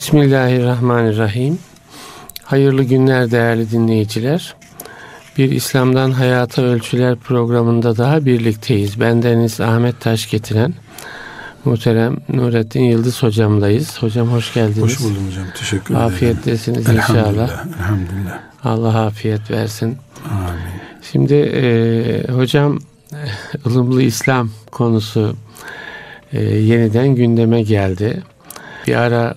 Bismillahirrahmanirrahim. Hayırlı günler değerli dinleyiciler. Bir İslam'dan Hayata Ölçüler programında daha birlikteyiz. Bendeniz Ahmet Taş getiren muhterem Nurettin Yıldız hocamdayız. Hocam hoş geldiniz. Hoş buldum hocam. Teşekkür ederim. Afiyettesiniz inşallah. Elhamdülillah. Allah afiyet versin. Amin. Şimdi e, hocam ılımlı İslam konusu e, yeniden gündeme geldi. Bir ara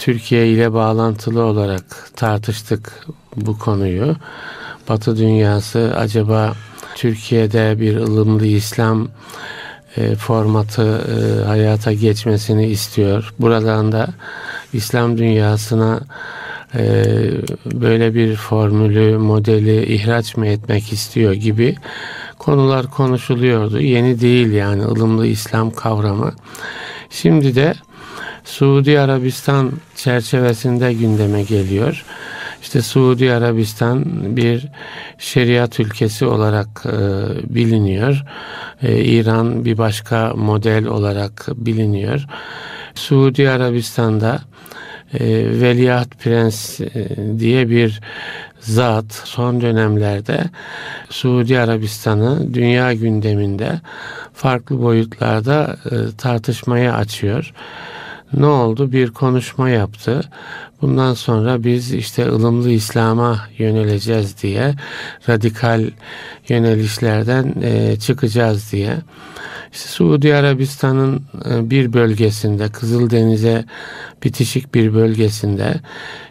Türkiye ile bağlantılı olarak tartıştık bu konuyu. Batı dünyası acaba Türkiye'de bir ılımlı İslam e, formatı e, hayata geçmesini istiyor. Buradan da İslam dünyasına e, böyle bir formülü, modeli ihraç mı etmek istiyor gibi konular konuşuluyordu. Yeni değil yani ılımlı İslam kavramı. Şimdi de Suudi Arabistan çerçevesinde gündeme geliyor. İşte Suudi Arabistan bir şeriat ülkesi olarak e, biliniyor. E, İran bir başka model olarak biliniyor. Suudi Arabistan'da e, Veliaht Prens e, diye bir zat son dönemlerde Suudi Arabistan'ı dünya gündeminde farklı boyutlarda e, tartışmaya açıyor ne oldu? Bir konuşma yaptı. Bundan sonra biz işte ılımlı İslam'a yöneleceğiz diye, radikal yönelişlerden e, çıkacağız diye. İşte Suudi Arabistan'ın e, bir bölgesinde, Kızıldeniz'e bitişik bir bölgesinde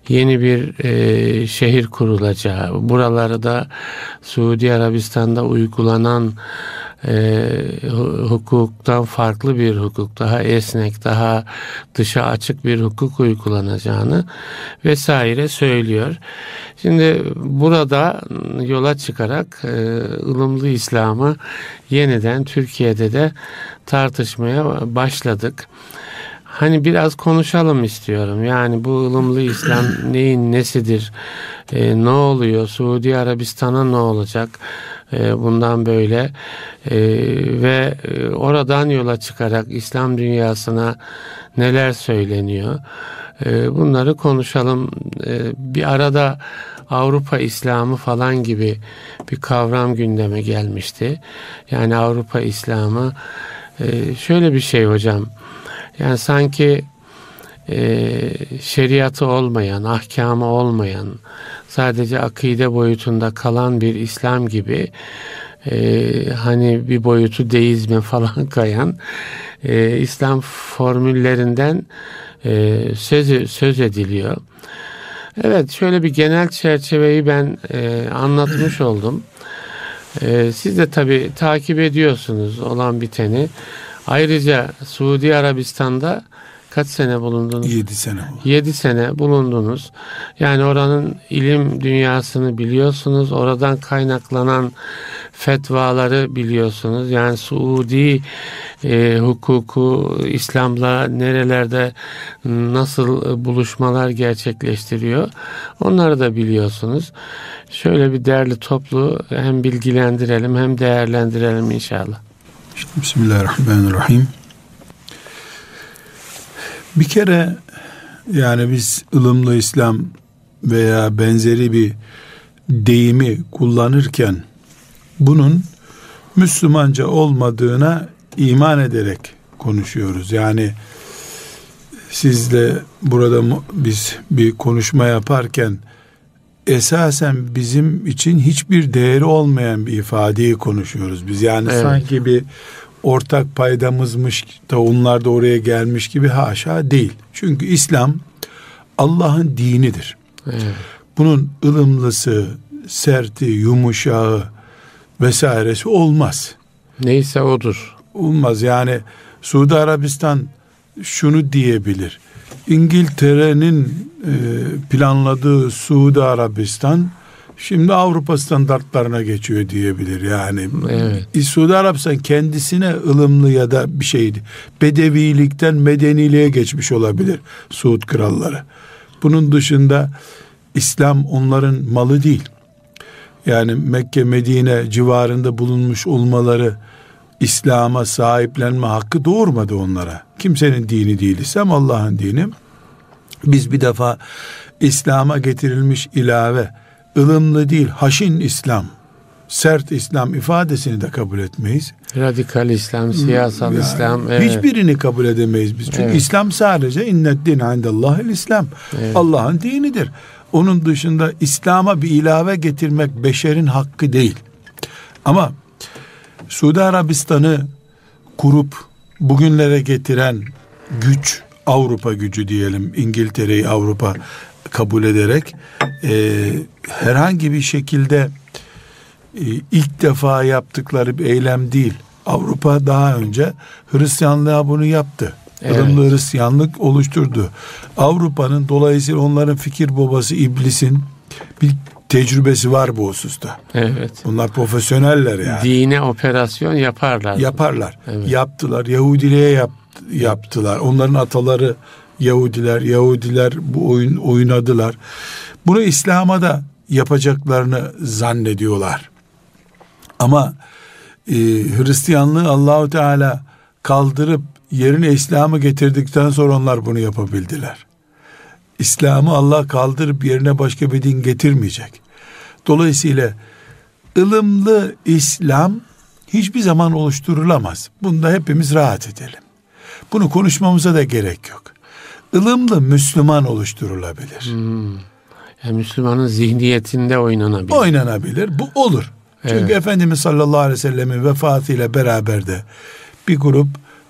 yeni bir e, şehir kurulacağı, buraları da Suudi Arabistan'da uygulanan e, hukuktan farklı bir hukuk, daha esnek, daha dışa açık bir hukuk uygulanacağını vesaire söylüyor. Şimdi burada yola çıkarak e, ılımlı İslam'ı yeniden Türkiye'de de tartışmaya başladık. Hani biraz konuşalım istiyorum. Yani bu ılımlı İslam neyin nesidir? E, ne oluyor? Suudi Arabistan'a ne olacak? E, bundan böyle e, ve e, oradan yola çıkarak İslam dünyasına neler söyleniyor? E, bunları konuşalım. Bir arada Avrupa İslamı falan gibi bir kavram gündeme gelmişti. Yani Avrupa İslamı e, şöyle bir şey hocam. Yani sanki e, şeriatı olmayan, ahkamı olmayan, sadece akide boyutunda kalan bir İslam gibi e, hani bir boyutu deizme falan kayan e, İslam formüllerinden e, söz, söz ediliyor. Evet şöyle bir genel çerçeveyi ben e, anlatmış oldum. E, siz de tabi takip ediyorsunuz olan biteni. Ayrıca Suudi Arabistan'da kaç sene bulundunuz? 7 sene. 7 sene bulundunuz. Yani oranın ilim dünyasını biliyorsunuz. Oradan kaynaklanan fetvaları biliyorsunuz. Yani Suudi e, hukuku İslam'la nerelerde nasıl buluşmalar gerçekleştiriyor. Onları da biliyorsunuz. Şöyle bir değerli toplu hem bilgilendirelim hem değerlendirelim inşallah. Bismillahirrahmanirrahim. Bir kere yani biz ılımlı İslam veya benzeri bir deyimi kullanırken bunun Müslümanca olmadığına iman ederek konuşuyoruz. Yani sizle burada biz bir konuşma yaparken esasen bizim için hiçbir değeri olmayan bir ifadeyi konuşuyoruz biz. Yani evet. sanki bir ortak paydamızmış da onlar da oraya gelmiş gibi haşa değil. Çünkü İslam Allah'ın dinidir. Evet. Bunun ılımlısı, serti, yumuşağı vesairesi olmaz. Neyse odur. Olmaz yani Suudi Arabistan şunu diyebilir. İngiltere'nin e, planladığı Suudi Arabistan şimdi Avrupa standartlarına geçiyor diyebilir yani. Evet. Suudi Arabistan kendisine ılımlı ya da bir şeydi. Bedevilikten medeniliğe geçmiş olabilir Suud kralları. Bunun dışında İslam onların malı değil. Yani Mekke, Medine civarında bulunmuş olmaları İslam'a sahiplenme hakkı doğurmadı onlara. Kimsenin dini değil İslam Allah'ın dini. Biz bir defa İslam'a getirilmiş ilave ılımlı değil haşin İslam sert İslam ifadesini de kabul etmeyiz. Radikal İslam, siyasal Yani İslam. Evet. Hiçbirini kabul edemeyiz biz. Çünkü Evet. İslam sadece innet din indellahil İslam. Evet. Allah'ın dinidir. Onun dışında İslam'a bir ilave getirmek beşerin hakkı değil. Ama Suudi Arabistan'ı kurup bugünlere getiren güç, Avrupa gücü diyelim, İngiltere'yi Avrupa kabul ederek e, herhangi bir şekilde e, ilk defa yaptıkları bir eylem değil. Avrupa daha önce Hristiyanlığa bunu yaptı. Evet. Ilımlı Hristiyanlık oluşturdu. Avrupa'nın dolayısıyla onların fikir babası iblisin bir tecrübesi var bu hususta. Evet. Bunlar profesyoneller yani. Dine operasyon yaparlar. Yaparlar. Evet. Yaptılar. Yahudiliğe yap, yaptılar. Onların ataları Yahudiler. Yahudiler bu oyun oynadılar. Bunu İslam'a da yapacaklarını zannediyorlar. Ama e, Hristiyanlığı Allahu Teala kaldırıp yerine İslam'ı getirdikten sonra onlar bunu yapabildiler. İslam'ı Allah kaldırıp yerine başka bir din getirmeyecek. Dolayısıyla ılımlı İslam hiçbir zaman oluşturulamaz. Bunda hepimiz rahat edelim. Bunu konuşmamıza da gerek yok. Ilımlı Müslüman oluşturulabilir. Hmm. Yani Müslümanın zihniyetinde oynanabilir. Oynanabilir. Bu olur. Çünkü Evet. Efendimiz sallallahu aleyhi ve sellemin vefatıyla beraber de bir grup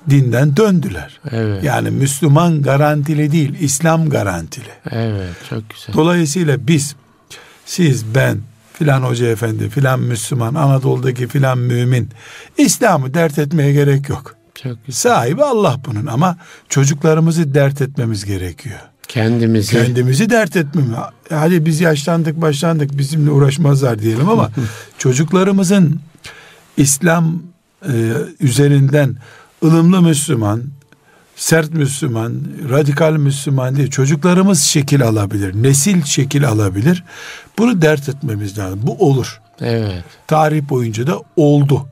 dinden döndüler. Evet. Yani Müslüman garantili değil, İslam garantili. Evet. Çok güzel. Dolayısıyla biz, siz, ben, filan hoca efendi, filan Müslüman, Anadolu'daki filan mümin, İslam'ı dert etmeye gerek yok. Çok güzel. Sahibi Allah bunun ama çocuklarımızı dert etmemiz gerekiyor. Kendimizi Kendimizi dert etmemiz. Hadi biz yaşlandık başlandık bizimle uğraşmazlar diyelim ama çocuklarımızın İslam e, üzerinden ılımlı Müslüman, sert Müslüman, radikal Müslüman değil. Çocuklarımız şekil alabilir, nesil şekil alabilir. Bunu dert etmemiz lazım. Bu olur. evet. Tarih boyunca da oldu.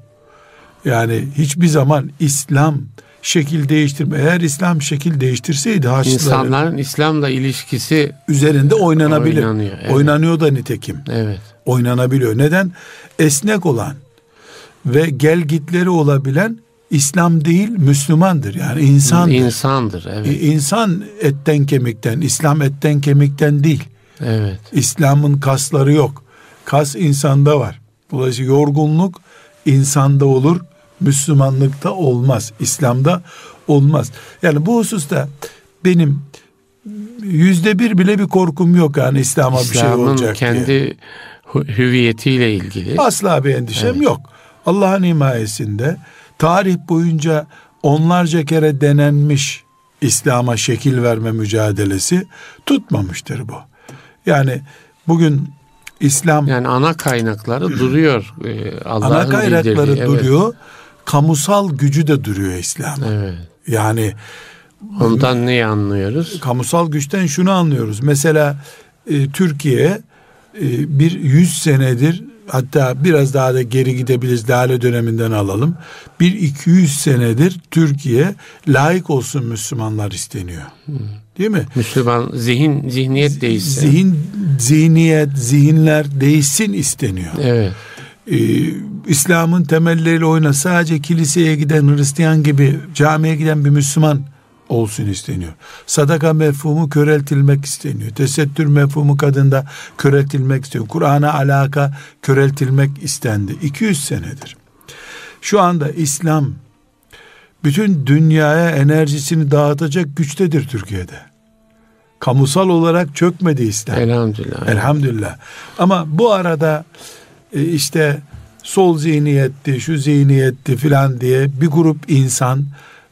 Yani hiçbir zaman İslam şekil değiştirme. Eğer İslam şekil değiştirseydi Haçlıların İnsanların İslam'la ilişkisi üzerinde oynanabilir. Oynanıyor, evet. Oynanıyor da nitekim. evet. Oynanabiliyor. Neden? Esnek olan ve gelgitleri olabilen İslam değil Müslümandır. Yani insandır. İnsandır. Evet. İnsan etten kemikten, İslam etten kemikten değil. Evet. İslam'ın kasları yok. Kas insanda var. Dolayısıyla yorgunluk insanda olur, Müslümanlıkta olmaz, İslam'da olmaz. Yani bu hususta benim yüzde bir bile bir korkum yok yani İslam'a bir şey olacak kendi diye. hu- hüviyetiyle ilgili. Asla bir endişem Evet. yok. Allah'ın himayesinde tarih boyunca onlarca kere denenmiş İslam'a şekil verme mücadelesi tutmamıştır bu. Yani bugün İslam Yani ana kaynakları duruyor. Ee, Allah'ın ana kaynakları bildirdiği, evet. Kamusal gücü de duruyor İslam. Evet. Yani Ondan neyi anlıyoruz? kamusal güçten şunu anlıyoruz. Mesela e, Türkiye e, bir yüz senedir hatta biraz daha da geri gidebiliriz Lale döneminden alalım. Bir 200 senedir Türkiye layık olsun Müslümanlar isteniyor. Değil mi? Müslüman zihin zihniyet değişse. Zihin, zihniyet, zihinler değişsin isteniyor. Evet. Ee, İslam'ın temelleriyle oyna sadece kiliseye giden Hristiyan gibi camiye giden bir Müslüman olsun isteniyor. Sadaka mefhumu köreltilmek isteniyor. Tesettür mefhumu kadında köreltilmek istiyor. Kur'an'a alaka köreltilmek istendi. 200 senedir. Şu anda İslam bütün dünyaya enerjisini dağıtacak güçtedir Türkiye'de. Kamusal olarak çökmedi İslam. Elhamdülillah. Elhamdülillah. Ama bu arada e, işte sol zihniyetti, şu zihniyetti filan diye bir grup insan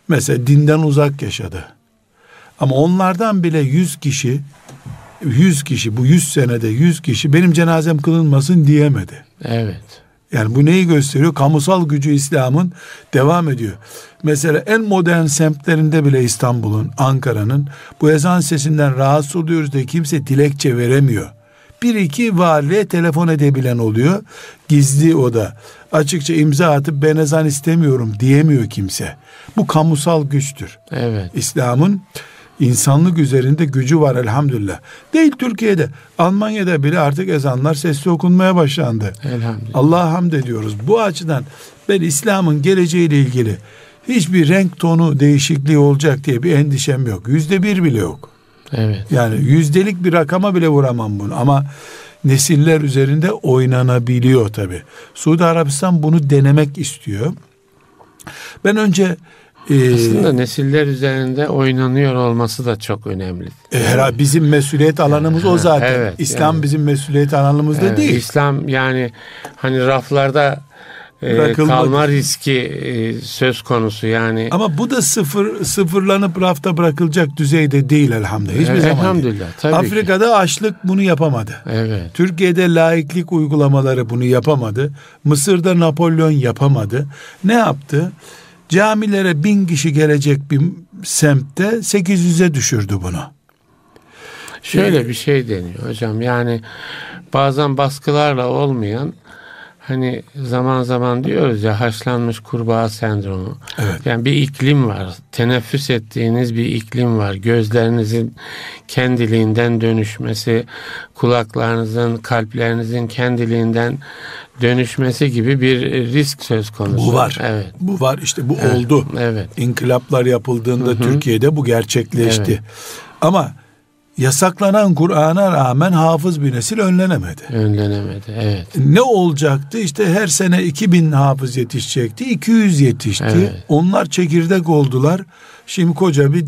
mesela dinden uzak yaşadı. Ama onlardan bile yüz kişi, yüz kişi bu yüz senede yüz kişi benim cenazem kılınmasın diyemedi. Evet. Yani bu neyi gösteriyor? Kamusal gücü İslam'ın devam ediyor. Mesela en modern semtlerinde bile İstanbul'un, Ankara'nın bu ezan sesinden rahatsız oluyoruz diye kimse dilekçe veremiyor. Bir iki valiye telefon edebilen oluyor. Gizli o da. Açıkça imza atıp ben ezan istemiyorum diyemiyor kimse. Bu kamusal güçtür. Evet. İslam'ın insanlık üzerinde gücü var elhamdülillah. Değil Türkiye'de. Almanya'da bile artık ezanlar sesli okunmaya başlandı. Elhamdülillah. Allah'a hamd ediyoruz. Bu açıdan ben İslam'ın geleceğiyle ilgili hiçbir renk tonu değişikliği olacak diye bir endişem yok. Yüzde bir bile yok. Evet. Yani yüzdelik bir rakama bile vuramam bunu ama nesiller üzerinde oynanabiliyor tabi. Suudi Arabistan bunu denemek istiyor. Ben önce e, aslında nesiller üzerinde oynanıyor olması da çok önemli. E, herhalde bizim mesuliyet alanımız o zaten. Evet, İslam yani, bizim mesuliyet alanımızda evet, değil. İslam yani hani raflarda e, kalma riski e, söz konusu yani. Ama bu da sıfır sıfırlanıp rafta bırakılacak düzeyde değil elhamdülillah. Hiçbir zaman elhamdülillah. Değil. Tabii Afrika'da ki. açlık bunu yapamadı. Evet. Türkiye'de laiklik uygulamaları bunu yapamadı. Mısır'da Napolyon yapamadı. Ne yaptı? Camilere bin kişi gelecek bir semtte 800'e düşürdü bunu. Şöyle bir şey deniyor hocam yani bazen baskılarla olmayan hani zaman zaman diyoruz ya haşlanmış kurbağa sendromu. Evet. Yani bir iklim var. Teneffüs ettiğiniz bir iklim var. Gözlerinizin kendiliğinden dönüşmesi, kulaklarınızın, kalplerinizin kendiliğinden dönüşmesi gibi bir risk söz konusu. Bu var. Evet. Bu var. İşte bu evet. oldu. Evet. İnkılaplar yapıldığında Hı-hı. Türkiye'de bu gerçekleşti. Evet. Ama yasaklanan Kur'an'a rağmen hafız bir nesil önlenemedi. Önlenemedi evet. Ne olacaktı? İşte her sene 2000 hafız yetişecekti. 200 yetişti. Evet. Onlar çekirdek oldular. Şimdi koca bir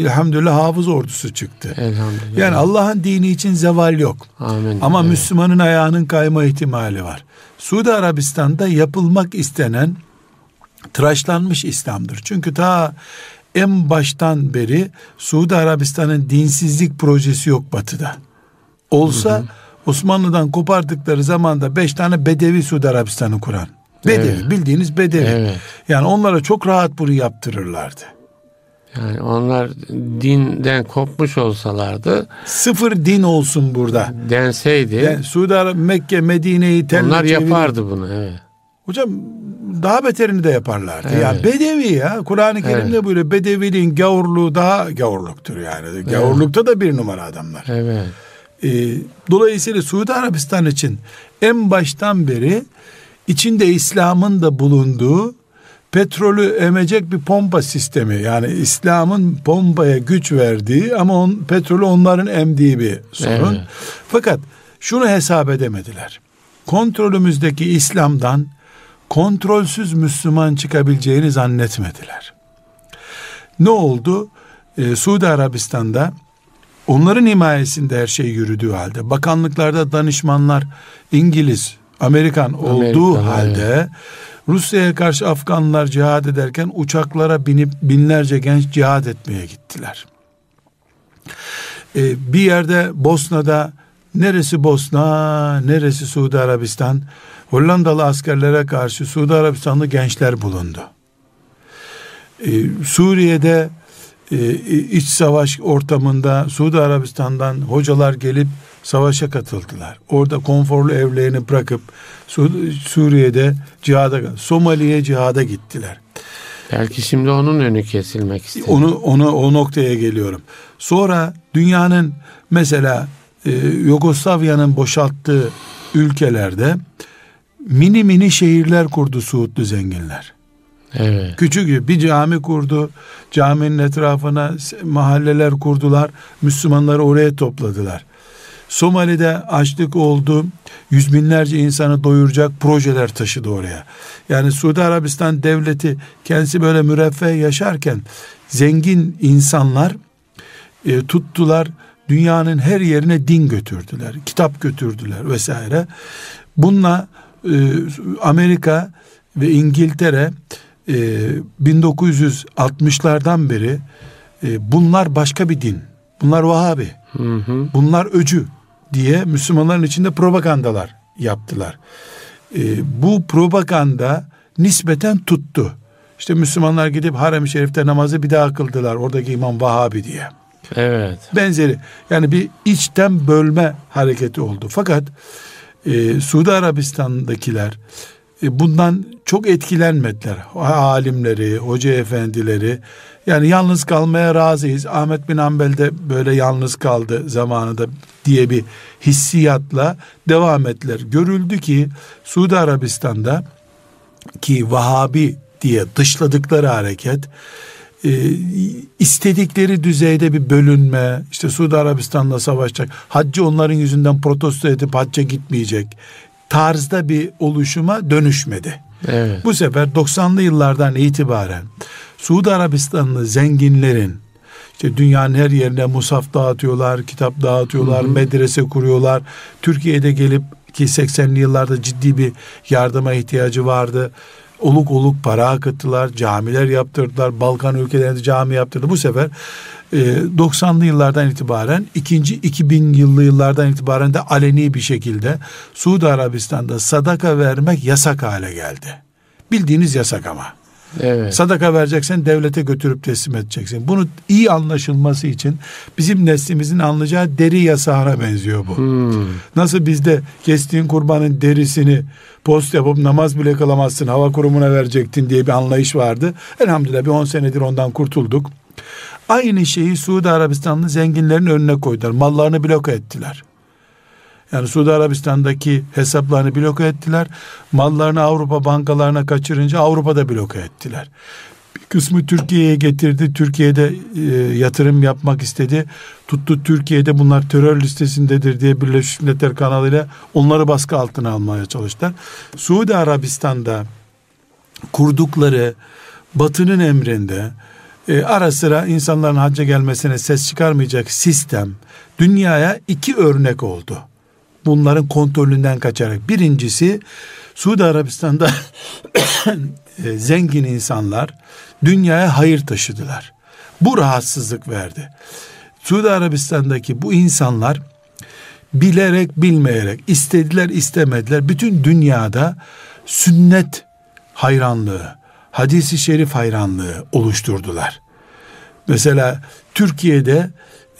elhamdülillah hafız ordusu çıktı. Elhamdülillah. Yani Allah'ın dini için zeval yok. Amin. Ama evet. Müslümanın ayağının kayma ihtimali var. Suudi Arabistan'da yapılmak istenen tıraşlanmış İslam'dır. Çünkü ta en baştan beri Suudi Arabistan'ın dinsizlik projesi yok batıda. Olsa hı hı. Osmanlı'dan kopardıkları zamanda beş tane Bedevi Suudi Arabistan'ı kuran. Bedevi evet. bildiğiniz Bedevi. Evet. Yani onlara çok rahat bunu yaptırırlardı. Yani onlar dinden kopmuş olsalardı sıfır din olsun burada denseydi. Yani Suudi Arabistan, Mekke, Medine'yi Onlar yapardı bunu evet. Hocam daha beterini de yaparlardı. Evet. Ya bedevi ya. Kur'an-ı Kerim'de evet. böyle bedeviliğin gavurluğu daha gavurluktur yani. Evet. Gavurlukta da bir numara adamlar. Evet. Ee, dolayısıyla Suudi Arabistan için en baştan beri içinde İslam'ın da bulunduğu petrolü emecek bir pompa sistemi yani İslam'ın pompaya güç verdiği ama on, petrolü onların emdiği bir sorun. Evet. Fakat şunu hesap edemediler. Kontrolümüzdeki İslam'dan kontrolsüz Müslüman çıkabileceğini zannetmediler. Ne oldu? Ee, Suudi Arabistan'da onların himayesinde her şey yürüdüğü halde bakanlıklarda danışmanlar İngiliz, Amerikan olduğu Amerika, halde evet. Rusya'ya karşı Afganlar cihad ederken uçaklara binip binlerce genç cihad etmeye gittiler. Ee, bir yerde Bosna'da neresi Bosna, neresi Suudi Arabistan Hollandalı askerlere karşı Suudi Arabistanlı gençler bulundu. Ee, Suriye'de e, iç savaş ortamında Suudi Arabistan'dan hocalar gelip savaşa katıldılar. Orada konforlu evlerini bırakıp Suriye'de cihada, Somali'ye cihada gittiler. Belki şimdi onun önü kesilmek istiyor. Onu, onu o noktaya geliyorum. Sonra dünyanın mesela e, Yugoslavya'nın boşalttığı ülkelerde mini mini şehirler kurdu Suudlu zenginler. Evet. Küçük bir cami kurdu. Caminin etrafına mahalleler kurdular. Müslümanları oraya topladılar. Somali'de açlık oldu. Yüz binlerce insanı doyuracak projeler taşıdı oraya. Yani Suudi Arabistan devleti kendisi böyle müreffeh yaşarken zengin insanlar e, tuttular dünyanın her yerine din götürdüler. Kitap götürdüler vesaire. Bununla Amerika ve İngiltere e, 1960'lardan beri e, bunlar başka bir din. Bunlar Vahabi. Hı hı. Bunlar öcü diye Müslümanların içinde propagandalar yaptılar. E, bu propaganda nispeten tuttu. İşte Müslümanlar gidip harem-i şerifte namazı bir daha kıldılar. Oradaki imam Vahabi diye. Evet. Benzeri. Yani bir içten bölme hareketi oldu. Fakat e, Suudi Arabistan'dakiler e, bundan çok etkilenmediler. Alimleri, hoca efendileri Yani yalnız kalmaya razıyız. Ahmet bin Hanbel de böyle yalnız kaldı zamanında diye bir hissiyatla devam ettiler. Görüldü ki Suudi Arabistan'da ki Vahabi diye dışladıkları hareket e, istedikleri düzeyde bir bölünme, işte Suudi Arabistan'la savaşacak, haccı onların yüzünden protesto edip hacca gitmeyecek tarzda bir oluşuma dönüşmedi. Evet. Bu sefer 90'lı yıllardan itibaren Suudi Arabistanlı zenginlerin işte dünyanın her yerine musaf dağıtıyorlar, kitap dağıtıyorlar, hı hı. medrese kuruyorlar. Türkiye'de gelip ki 80'li yıllarda ciddi bir yardıma ihtiyacı vardı. Oluk oluk para akıttılar, camiler yaptırdılar, Balkan ülkelerinde cami yaptırdı. Bu sefer 90'lı e, yıllardan itibaren ikinci 2000 yıllı yıllardan itibaren de aleni bir şekilde Suudi Arabistan'da sadaka vermek yasak hale geldi. Bildiğiniz yasak ama. Evet. Sadaka vereceksen devlete götürüp teslim edeceksin. Bunu iyi anlaşılması için bizim neslimizin anlayacağı deri yasağına benziyor bu. Hmm. Nasıl bizde kestiğin kurbanın derisini post yapıp namaz bile kılamazsın hava kurumuna verecektin diye bir anlayış vardı. Elhamdülillah bir 10 senedir ondan kurtulduk. Aynı şeyi Suudi Arabistanlı zenginlerin önüne koydular. Mallarını bloke ettiler. Yani Suudi Arabistan'daki hesaplarını bloke ettiler. Mallarını Avrupa bankalarına kaçırınca Avrupa'da bloke ettiler. Bir kısmı Türkiye'ye getirdi. Türkiye'de e, yatırım yapmak istedi. Tuttu Türkiye'de bunlar terör listesindedir diye Birleşmiş Milletler kanalıyla onları baskı altına almaya çalıştılar. Suudi Arabistan'da kurdukları Batı'nın emrinde e, ara sıra insanların hacca gelmesine ses çıkarmayacak sistem dünyaya iki örnek oldu bunların kontrolünden kaçarak. Birincisi Suudi Arabistan'da e, zengin insanlar dünyaya hayır taşıdılar. Bu rahatsızlık verdi. Suudi Arabistan'daki bu insanlar bilerek bilmeyerek istediler istemediler bütün dünyada sünnet hayranlığı, hadisi şerif hayranlığı oluşturdular. Mesela Türkiye'de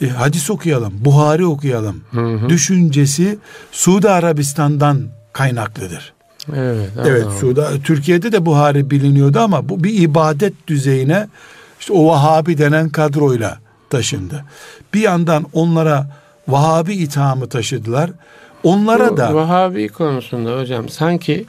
e, hadis okuyalım, Buhari okuyalım hı hı. düşüncesi Suudi Arabistan'dan kaynaklıdır. Evet, evet Suudi, Türkiye'de de Buhari biliniyordu ama bu bir ibadet düzeyine işte o Vahabi denen kadroyla taşındı. Bir yandan onlara Vahabi ithamı taşıdılar. Onlara Bu, da Vahabi konusunda hocam sanki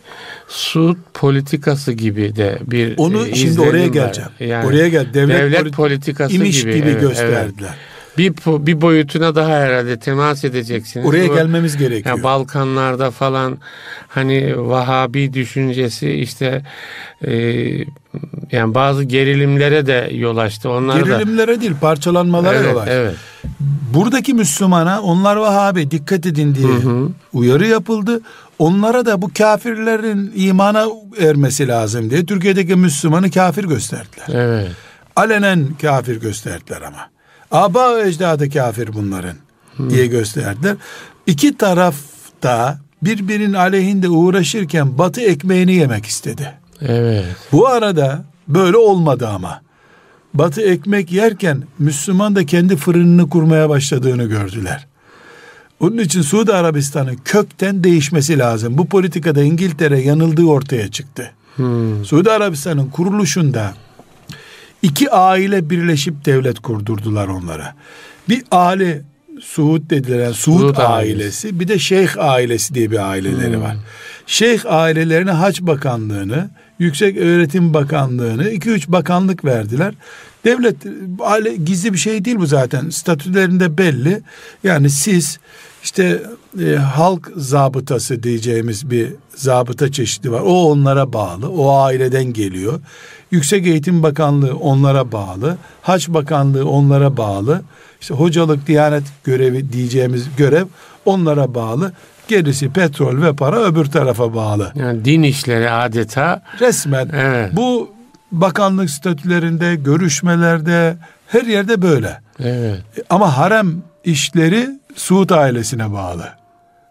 Suud politikası gibi de bir onu e, şimdi oraya geleceğim. Yani oraya gel devlet, devlet politikası gibi, gibi evet, gösterdiler. Evet bir bir boyutuna daha herhalde temas edeceksiniz. Oraya Bu, gelmemiz gerekiyor. Yani Balkanlarda falan hani Vahabi düşüncesi işte e, yani bazı gerilimlere de yol açtı. Onlar gerilimlere da, değil parçalanmalara evet, yol açtı. Evet. Buradaki Müslümana onlar Vahabi dikkat edin diye hı hı. uyarı yapıldı. Onlara da bu kafirlerin imana ermesi lazım diye Türkiye'deki Müslümanı kafir gösterdiler. Evet. Alenen kafir gösterdiler ama. Aba ecdadı kafir bunların hmm. diye gösterdiler. İki taraf da birbirinin aleyhinde uğraşırken batı ekmeğini yemek istedi. Evet. Bu arada böyle olmadı ama. Batı ekmek yerken Müslüman da kendi fırınını kurmaya başladığını gördüler. Onun için Suudi Arabistan'ın kökten değişmesi lazım. Bu politikada İngiltere yanıldığı ortaya çıktı. Hmm. Suudi Arabistan'ın kuruluşunda İki aile birleşip devlet kurdurdular onlara. Bir aile Suud dediler. Yani Suud, Suud ailesi. ailesi. Bir de Şeyh ailesi diye bir aileleri hmm. var. Şeyh ailelerine Haç Bakanlığını, Yüksek Öğretim Bakanlığını, iki üç bakanlık verdiler. Devlet aile gizli bir şey değil bu zaten. Statülerinde belli. Yani siz işte e, halk zabıtası diyeceğimiz bir zabıta çeşidi var. O onlara bağlı. O aileden geliyor. Yüksek Eğitim Bakanlığı onlara bağlı. Haç Bakanlığı onlara bağlı. İşte hocalık, diyanet görevi diyeceğimiz görev onlara bağlı. Gerisi petrol ve para öbür tarafa bağlı. Yani din işleri adeta. Resmen. Evet. Bu bakanlık statülerinde, görüşmelerde her yerde böyle. Evet. Ama harem işleri Suud ailesine bağlı.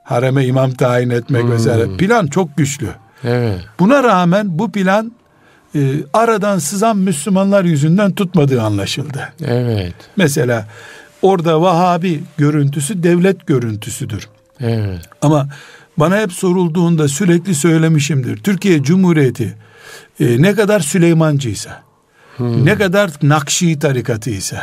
Hareme imam tayin etmek hmm. vesaire. Plan çok güçlü. Evet. Buna rağmen bu plan e, aradan sızan Müslümanlar yüzünden tutmadığı anlaşıldı. Evet. Mesela orada Vahabi görüntüsü devlet görüntüsüdür. Evet. Ama bana hep sorulduğunda sürekli söylemişimdir. Türkiye Cumhuriyeti e, ne kadar Süleymancıysa, Hmm. Ne kadar Nakşi tarikatı ise.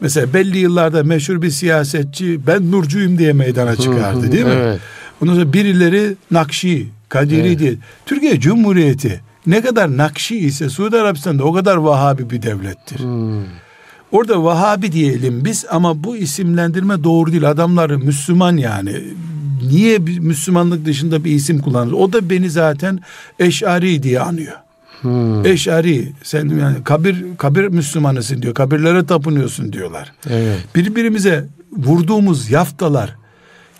Mesela belli yıllarda meşhur bir siyasetçi ben Nurcuyum diye meydana çıkardı değil mi? Evet. Ondan sonra birileri Nakşi, Kadiri evet. diye. Türkiye Cumhuriyeti ne kadar Nakşi ise Suudi Arabistan'da o kadar Vahabi bir devlettir. Hmm. Orada Vahabi diyelim biz ama bu isimlendirme doğru değil. Adamları Müslüman yani. Niye Müslümanlık dışında bir isim kullanır? O da beni zaten Eş'ari diye anıyor. Hmm. Eş'ari sen yani kabir kabir Müslümanısın diyor. Kabirlere tapınıyorsun diyorlar. Evet. Birbirimize vurduğumuz yaftalar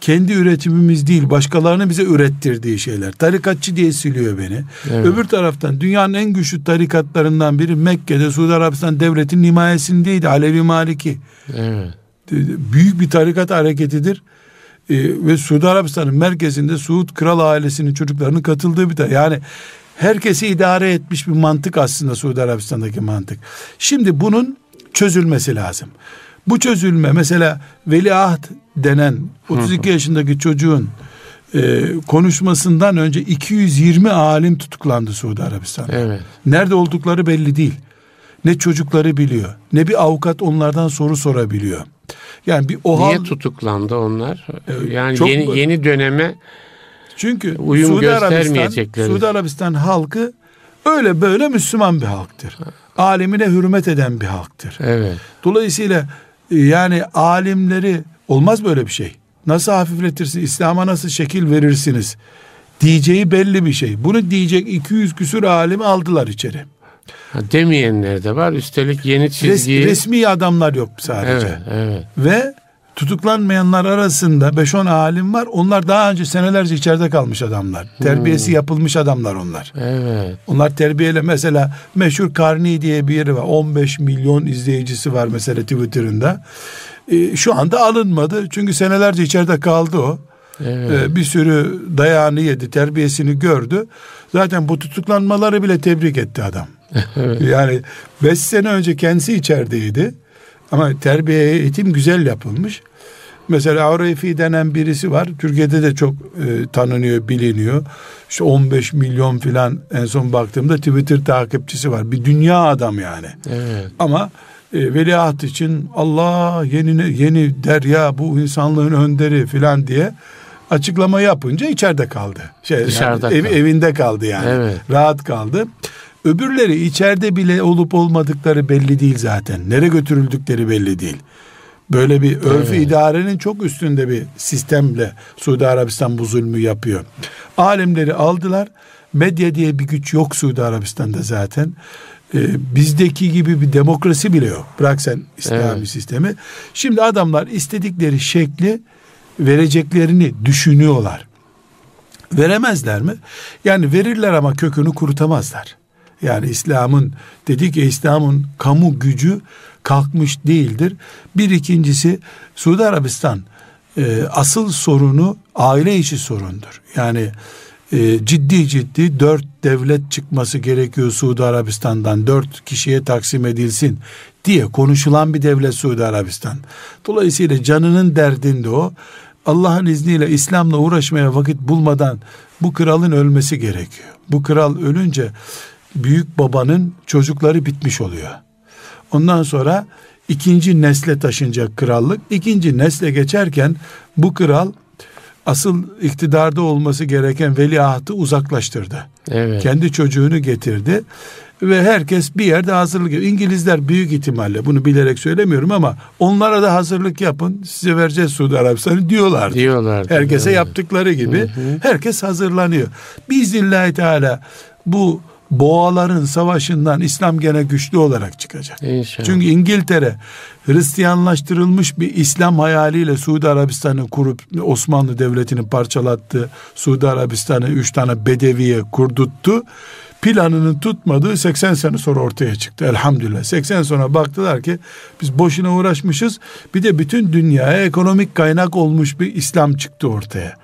kendi üretimimiz değil başkalarının bize ürettirdiği şeyler. Tarikatçı diye siliyor beni. Evet. Öbür taraftan dünyanın en güçlü tarikatlarından biri Mekke'de Suudi Arabistan devletinin himayesindeydi. Alevi Maliki. Evet. Büyük bir tarikat hareketidir. Ee, ve Suudi Arabistan'ın merkezinde Suud kral ailesinin çocuklarının katıldığı bir tarikat. Yani herkesi idare etmiş bir mantık aslında Suudi Arabistan'daki mantık. Şimdi bunun çözülmesi lazım. Bu çözülme mesela veliaht denen 32 yaşındaki çocuğun e, konuşmasından önce 220 alim tutuklandı Suudi Arabistan'da. Evet. Nerede oldukları belli değil. Ne çocukları biliyor, ne bir avukat onlardan soru sorabiliyor. Yani bir o Niye hal... tutuklandı onlar? E, yani çok, yeni yeni döneme çünkü uyum Suudi Arabistan, Suudi Arabistan halkı öyle böyle Müslüman bir halktır. Alemine hürmet eden bir halktır. Evet. Dolayısıyla yani alimleri olmaz böyle bir şey. Nasıl hafifletirsin, İslam'a nasıl şekil verirsiniz diyeceği belli bir şey. Bunu diyecek 200 küsür alimi aldılar içeri. Ha, demeyenler de var. Üstelik yeni çizgiyi... Res, resmi adamlar yok sadece. Evet, evet. Ve tutuklanmayanlar arasında 5-10 alim var. Onlar daha önce senelerce içeride kalmış adamlar. Terbiyesi hmm. yapılmış adamlar onlar. Evet. Onlar terbiyeyle mesela meşhur Karni diye bir yeri var. 15 milyon izleyicisi var mesela Twitter'ında. Ee, şu anda alınmadı. Çünkü senelerce içeride kaldı o. Evet. Ee, bir sürü dayağını yedi, terbiyesini gördü. Zaten bu tutuklanmaları bile tebrik etti adam. evet. Yani beş sene önce kendisi içerideydi. Ama terbiye eğitim güzel yapılmış. Mesela Avrefi denen birisi var. Türkiye'de de çok e, tanınıyor, biliniyor. İşte 15 milyon filan en son baktığımda Twitter takipçisi var. Bir dünya adam yani. Evet. Ama e, veliaht için Allah yeni yeni derya bu insanlığın önderi filan diye açıklama yapınca içeride kaldı. Şey, Dışarıda yani, ev, evinde kaldı yani. Evet. Rahat kaldı. Öbürleri içeride bile olup olmadıkları belli değil zaten. Nereye götürüldükleri belli değil. Böyle bir örfü evet. idarenin çok üstünde bir sistemle Suudi Arabistan bu zulmü yapıyor. Alimleri aldılar. Medya diye bir güç yok Suudi Arabistan'da zaten. Ee, bizdeki gibi bir demokrasi bile yok. Bırak sen İslami evet. sistemi. Şimdi adamlar istedikleri şekli vereceklerini düşünüyorlar. Veremezler mi? Yani verirler ama kökünü kurutamazlar. Yani İslam'ın dedik ya İslam'ın kamu gücü kalkmış değildir. Bir ikincisi Suudi Arabistan e, asıl sorunu aile içi sorundur. Yani e, ciddi ciddi dört devlet çıkması gerekiyor Suudi Arabistan'dan dört kişiye taksim edilsin diye konuşulan bir devlet Suudi Arabistan. Dolayısıyla canının derdinde o. Allah'ın izniyle İslam'la uğraşmaya vakit bulmadan bu kralın ölmesi gerekiyor. Bu kral ölünce büyük babanın çocukları bitmiş oluyor. Ondan sonra ikinci nesle taşınacak krallık. İkinci nesle geçerken bu kral asıl iktidarda olması gereken veliahtı uzaklaştırdı. Evet. Kendi çocuğunu getirdi ve herkes bir yerde hazırlık yapıyor. İngilizler büyük ihtimalle bunu bilerek söylemiyorum ama onlara da hazırlık yapın size vereceğiz Suudi Arabistan'ı diyorlar. Diyorlar. Herkese evet. yaptıkları gibi hı hı. herkes hazırlanıyor. Biiznillahü Teala bu boğaların savaşından İslam gene güçlü olarak çıkacak. İnşallah. Çünkü İngiltere Hristiyanlaştırılmış bir İslam hayaliyle Suudi Arabistan'ı kurup Osmanlı Devleti'ni parçalattı. Suudi Arabistan'ı üç tane bedeviye kurduttu. Planının tutmadığı 80 sene sonra ortaya çıktı elhamdülillah. 80 sonra baktılar ki biz boşuna uğraşmışız. Bir de bütün dünyaya ekonomik kaynak olmuş bir İslam çıktı ortaya.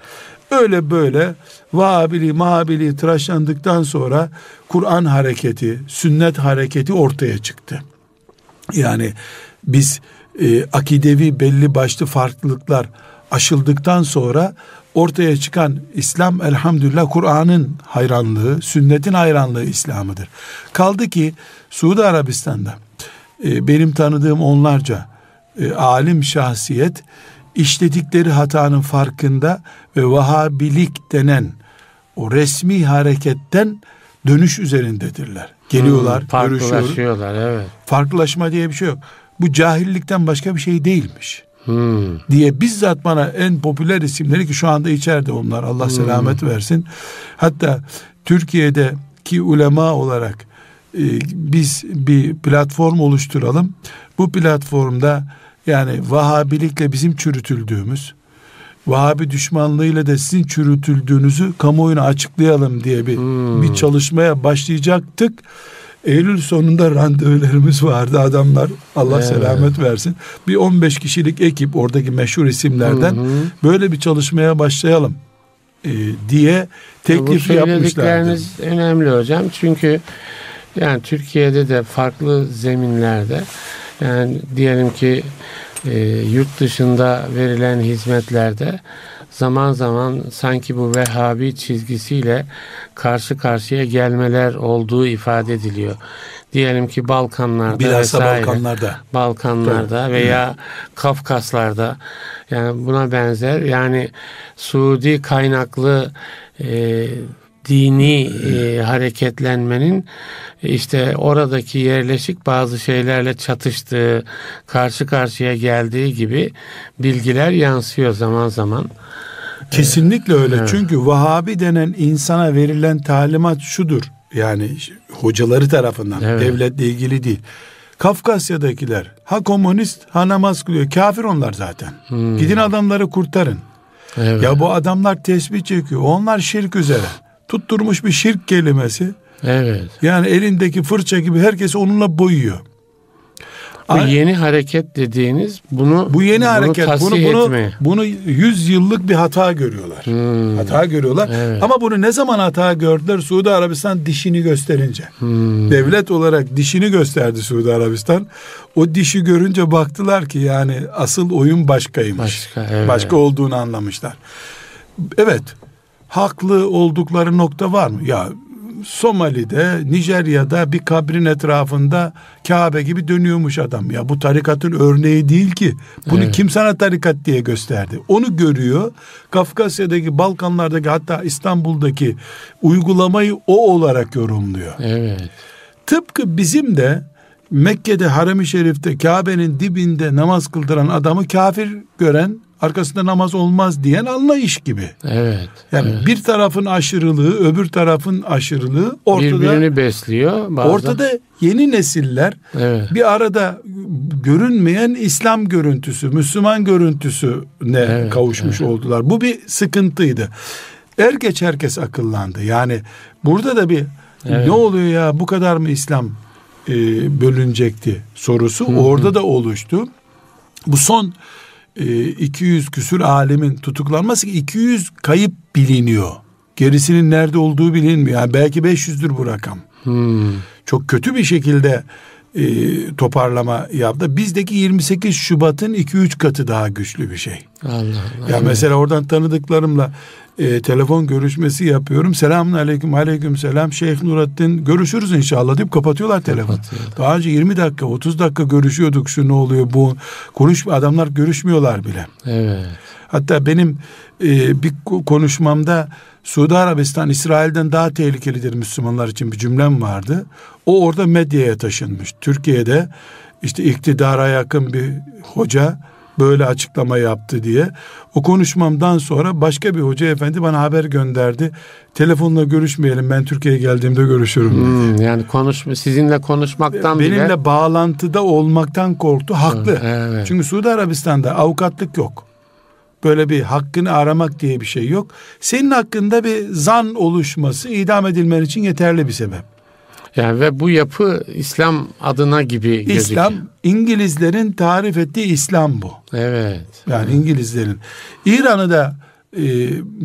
Öyle böyle Vahabiliği, Mahabiliği tıraşlandıktan sonra Kur'an hareketi, sünnet hareketi ortaya çıktı. Yani biz e, akidevi belli başlı farklılıklar aşıldıktan sonra ortaya çıkan İslam elhamdülillah Kur'an'ın hayranlığı, sünnetin hayranlığı İslam'ıdır. Kaldı ki Suudi Arabistan'da e, benim tanıdığım onlarca e, alim şahsiyet işledikleri hatanın farkında ve Vahabilik denen o resmi hareketten dönüş üzerindedirler. Geliyorlar, Hmm, görüşüyorlar. farklılaşıyorlar evet. Farklılaşma diye bir şey yok. Bu cahillikten başka bir şey değilmiş. Hmm. Diye bizzat bana en popüler isimleri ki şu anda içeride onlar Allah selamet versin. Hatta Türkiye'deki ulema olarak e, biz bir platform oluşturalım. Bu platformda yani Vahabilikle bizim çürütüldüğümüz Vahabi düşmanlığıyla da sizin çürütüldüğünüzü kamuoyuna açıklayalım diye bir bir çalışmaya başlayacaktık. Eylül sonunda randevularımız vardı adamlar Allah Evet. selamet versin. Bir 15 kişilik ekip oradaki meşhur isimlerden Hı hı. böyle bir çalışmaya başlayalım e, diye Bu teklif yapmışlardı. söyledikleriniz önemli hocam. Çünkü yani Türkiye'de de farklı zeminlerde yani diyelim ki e, yurt dışında verilen hizmetlerde zaman zaman sanki bu Vehhabi çizgisiyle karşı karşıya gelmeler olduğu ifade ediliyor. Diyelim ki Balkanlarda Bilhassa vesaire. Balkanlarda. Balkanlarda veya Kafkaslarda yani buna benzer yani Suudi kaynaklı e, dini e, hareketlenmenin e, işte oradaki yerleşik bazı şeylerle çatıştığı, karşı karşıya geldiği gibi bilgiler yansıyor zaman zaman. Kesinlikle öyle. Evet. Çünkü Vahabi denen insana verilen talimat şudur. Yani hocaları tarafından Evet. devletle ilgili değil. Kafkasya'dakiler ha komünist ha namaz kılıyor. Kafir onlar zaten. Hmm. Gidin adamları kurtarın. Evet. Ya bu adamlar tesbih çekiyor. Onlar şirk üzere. Tutturmuş bir şirk kelimesi. evet. Yani elindeki fırça gibi herkes onunla boyuyor. Bu yeni hareket dediğiniz bunu Bu yeni bunu hareket bunu bunu etme. bunu 100 yıllık bir hata görüyorlar. Hmm. Hata görüyorlar. Evet. Ama bunu ne zaman hata gördüler? Suudi Arabistan dişini gösterince. Hmm. Devlet olarak dişini gösterdi Suudi Arabistan. O dişi görünce baktılar ki yani asıl oyun başkaymış. Başka, evet. Başka olduğunu anlamışlar. Evet. Haklı oldukları nokta var mı? Ya Somali'de, Nijerya'da bir kabrin etrafında Kabe gibi dönüyormuş adam. Ya bu tarikatın örneği değil ki. Bunu Evet. kim sana tarikat diye gösterdi? Onu görüyor. Kafkasya'daki, Balkanlardaki hatta İstanbul'daki uygulamayı o olarak yorumluyor. Evet. Tıpkı bizim de Mekke'de Harem-i Şerif'te Kabe'nin dibinde namaz kıldıran adamı kafir gören arkasında namaz olmaz diyen anlayış gibi. Evet. Yani evet. bir tarafın aşırılığı, öbür tarafın aşırılığı ortada. birbirini besliyor. Bazen. Ortada yeni nesiller evet. bir arada görünmeyen İslam görüntüsü, Müslüman görüntüsüne Evet, kavuşmuş oldular. Bu bir sıkıntıydı. Er geç herkes akıllandı. Yani burada da bir Evet. ne oluyor ya bu kadar mı İslam e, bölünecekti sorusu orada da oluştu. Bu son 200 küsür alemin tutuklanması 200 kayıp biliniyor. Gerisinin nerede olduğu bilinmiyor. Yani belki 500'dür bu rakam Hmm. çok kötü bir şekilde e, toparlama yaptı. Bizdeki 28 Şubat'ın 2-3 katı daha güçlü bir şey. Allah Allah. Ya mesela oradan tanıdıklarımla e, telefon görüşmesi yapıyorum. Selamun aleyküm aleyküm selam Şeyh Nurattin görüşürüz inşallah deyip kapatıyorlar telefonu. Daha önce 20 dakika 30 dakika görüşüyorduk şu ne oluyor bu konuş adamlar görüşmüyorlar bile. Evet. Hatta benim e, bir ko- konuşmamda Suudi Arabistan İsrail'den daha tehlikelidir Müslümanlar için bir cümlem vardı. O orada medyaya taşınmış. Türkiye'de işte iktidara yakın bir hoca böyle açıklama yaptı diye. O konuşmamdan sonra başka bir hoca efendi bana haber gönderdi. Telefonla görüşmeyelim ben Türkiye'ye geldiğimde görüşürüm dedi. Hmm, yani konuşma sizinle konuşmaktan Benimle bile bağlantıda olmaktan korktu. Haklı. Evet. Çünkü Suudi Arabistan'da avukatlık yok. Böyle bir hakkını aramak diye bir şey yok. Senin hakkında bir zan oluşması idam edilmen için yeterli bir sebep. yani ve bu yapı İslam adına gibi gözüküyor. İslam İngilizlerin tarif ettiği İslam bu. Evet. Yani İngilizlerin. İran'ı da e,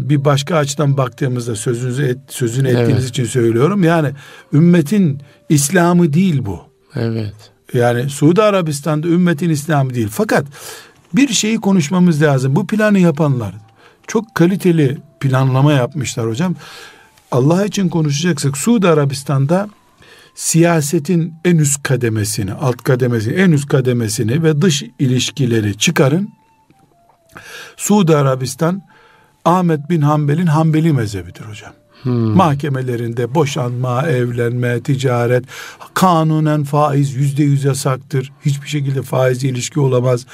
bir başka açıdan baktığımızda sözünüzü et, sözünü ettiğiniz Evet. için söylüyorum. Yani ümmetin İslam'ı değil bu. Evet. Yani Suudi Arabistan'da ümmetin İslam'ı değil. Fakat bir şeyi konuşmamız lazım. Bu planı yapanlar çok kaliteli planlama yapmışlar hocam. Allah için konuşacaksak Suudi Arabistan'da siyasetin en üst kademesini, alt kademesini, en üst kademesini ve dış ilişkileri çıkarın. Suudi Arabistan Ahmet bin Hanbel'in Hanbeli mezhebidir hocam. Hmm. Mahkemelerinde boşanma, evlenme, ticaret, kanunen faiz yüzde yüz yasaktır. Hiçbir şekilde faiz ilişki olamaz.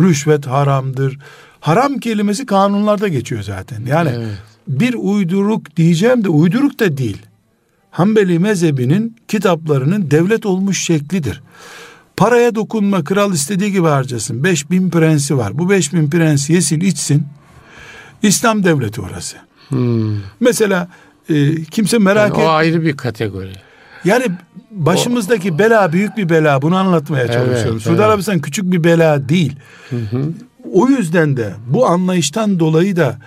Rüşvet haramdır. Haram kelimesi kanunlarda geçiyor zaten. Yani evet. bir uyduruk diyeceğim de uyduruk da değil. Hanbeli mezhebinin kitaplarının devlet olmuş şeklidir. Paraya dokunma kral istediği gibi harcasın. Beş bin prensi var. Bu beş bin prensi yesin içsin. İslam devleti orası. Hmm. Mesela e, kimse merak yani et. O ayrı bir kategori. Yani başımızdaki o, bela büyük bir bela. Bunu anlatmaya evet, çalışıyorum. Evet. Suudi Arabistan küçük bir bela değil. Hı hı. O yüzden de bu anlayıştan dolayı da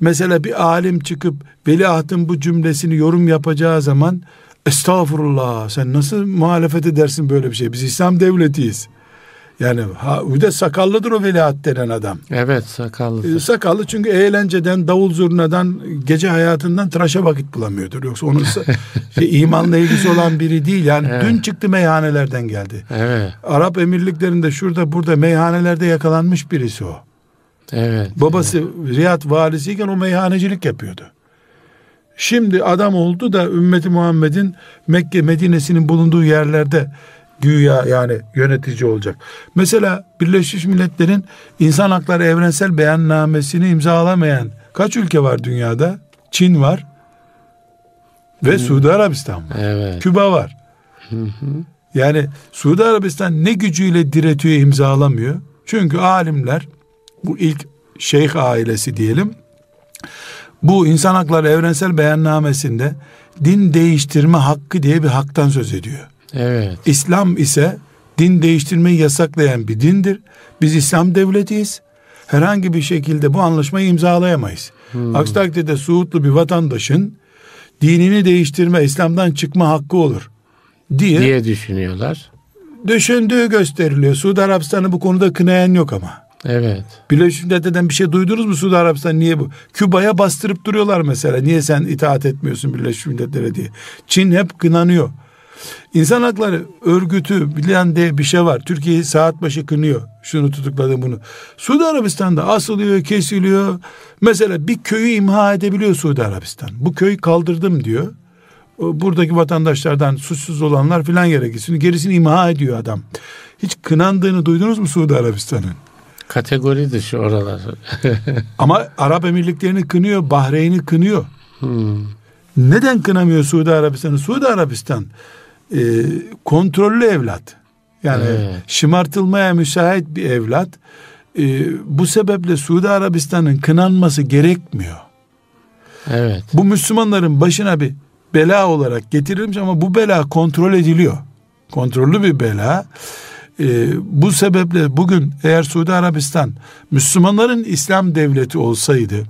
mesela bir alim çıkıp veliahtın bu cümlesini yorum yapacağı zaman estağfurullah sen nasıl muhalefet edersin böyle bir şey? Biz İslam devletiyiz. Yani ha, bir de sakallıdır o veliaht denen adam. Evet sakallı. E, sakallı çünkü eğlenceden, davul zurnadan, gece hayatından tıraşa vakit bulamıyordur. Yoksa onun şey, imanla ilgisi olan biri değil. Yani evet. dün çıktı meyhanelerden geldi. Evet. Arap emirliklerinde şurada burada meyhanelerde yakalanmış birisi o. Evet. Babası evet. Riyad valisiyken o meyhanecilik yapıyordu. Şimdi adam oldu da ümmeti Muhammed'in Mekke Medine'sinin bulunduğu yerlerde güya yani yönetici olacak. Mesela Birleşmiş Milletler'in insan hakları evrensel beyannamesini imzalamayan kaç ülke var dünyada? Çin var ve hı. Suudi Arabistan var. Evet. Küba var. Hı hı. Yani Suudi Arabistan ne gücüyle diretiyor imzalamıyor? Çünkü alimler bu ilk şeyh ailesi diyelim. Bu insan hakları evrensel beyannamesinde din değiştirme hakkı diye bir haktan söz ediyor. Evet. İslam ise din değiştirmeyi yasaklayan bir dindir. Biz İslam devletiyiz. Herhangi bir şekilde bu anlaşmayı imzalayamayız. Hmm. Aksi takdirde Suudlu bir vatandaşın dinini değiştirme, İslam'dan çıkma hakkı olur diye, diye düşünüyorlar. Düşündüğü gösteriliyor. Suudi Arabistan'ı bu konuda kınayan yok ama. Evet. Birleşmiş Milletler'den bir şey duydunuz mu Suudi Arabistan niye bu? Küba'ya bastırıp duruyorlar mesela. Niye sen itaat etmiyorsun Birleşmiş Milletler'e diye. Çin hep kınanıyor. İnsan hakları örgütü bilen de bir şey var. Türkiye'yi saat başı kınıyor. Şunu tutukladı bunu. Suudi Arabistan'da asılıyor, kesiliyor. Mesela bir köyü imha edebiliyor Suudi Arabistan. Bu köyü kaldırdım diyor. Buradaki vatandaşlardan suçsuz olanlar filan yere gitsin. Gerisini imha ediyor adam. Hiç kınandığını duydunuz mu Suudi Arabistan'ın? Kategori dışı oralar. Ama Arap Emirlikleri'ni kınıyor, Bahreyn'i kınıyor. Hmm. Neden kınamıyor Suudi Arabistan'ı? Suudi Arabistan e, kontrollü evlat. Yani evet. şımartılmaya müsait bir evlat. E, bu sebeple Suudi Arabistan'ın kınanması gerekmiyor. Evet. Bu Müslümanların başına bir bela olarak getirilmiş ama bu bela kontrol ediliyor. Kontrollü bir bela. E, bu sebeple bugün eğer Suudi Arabistan Müslümanların İslam devleti olsaydı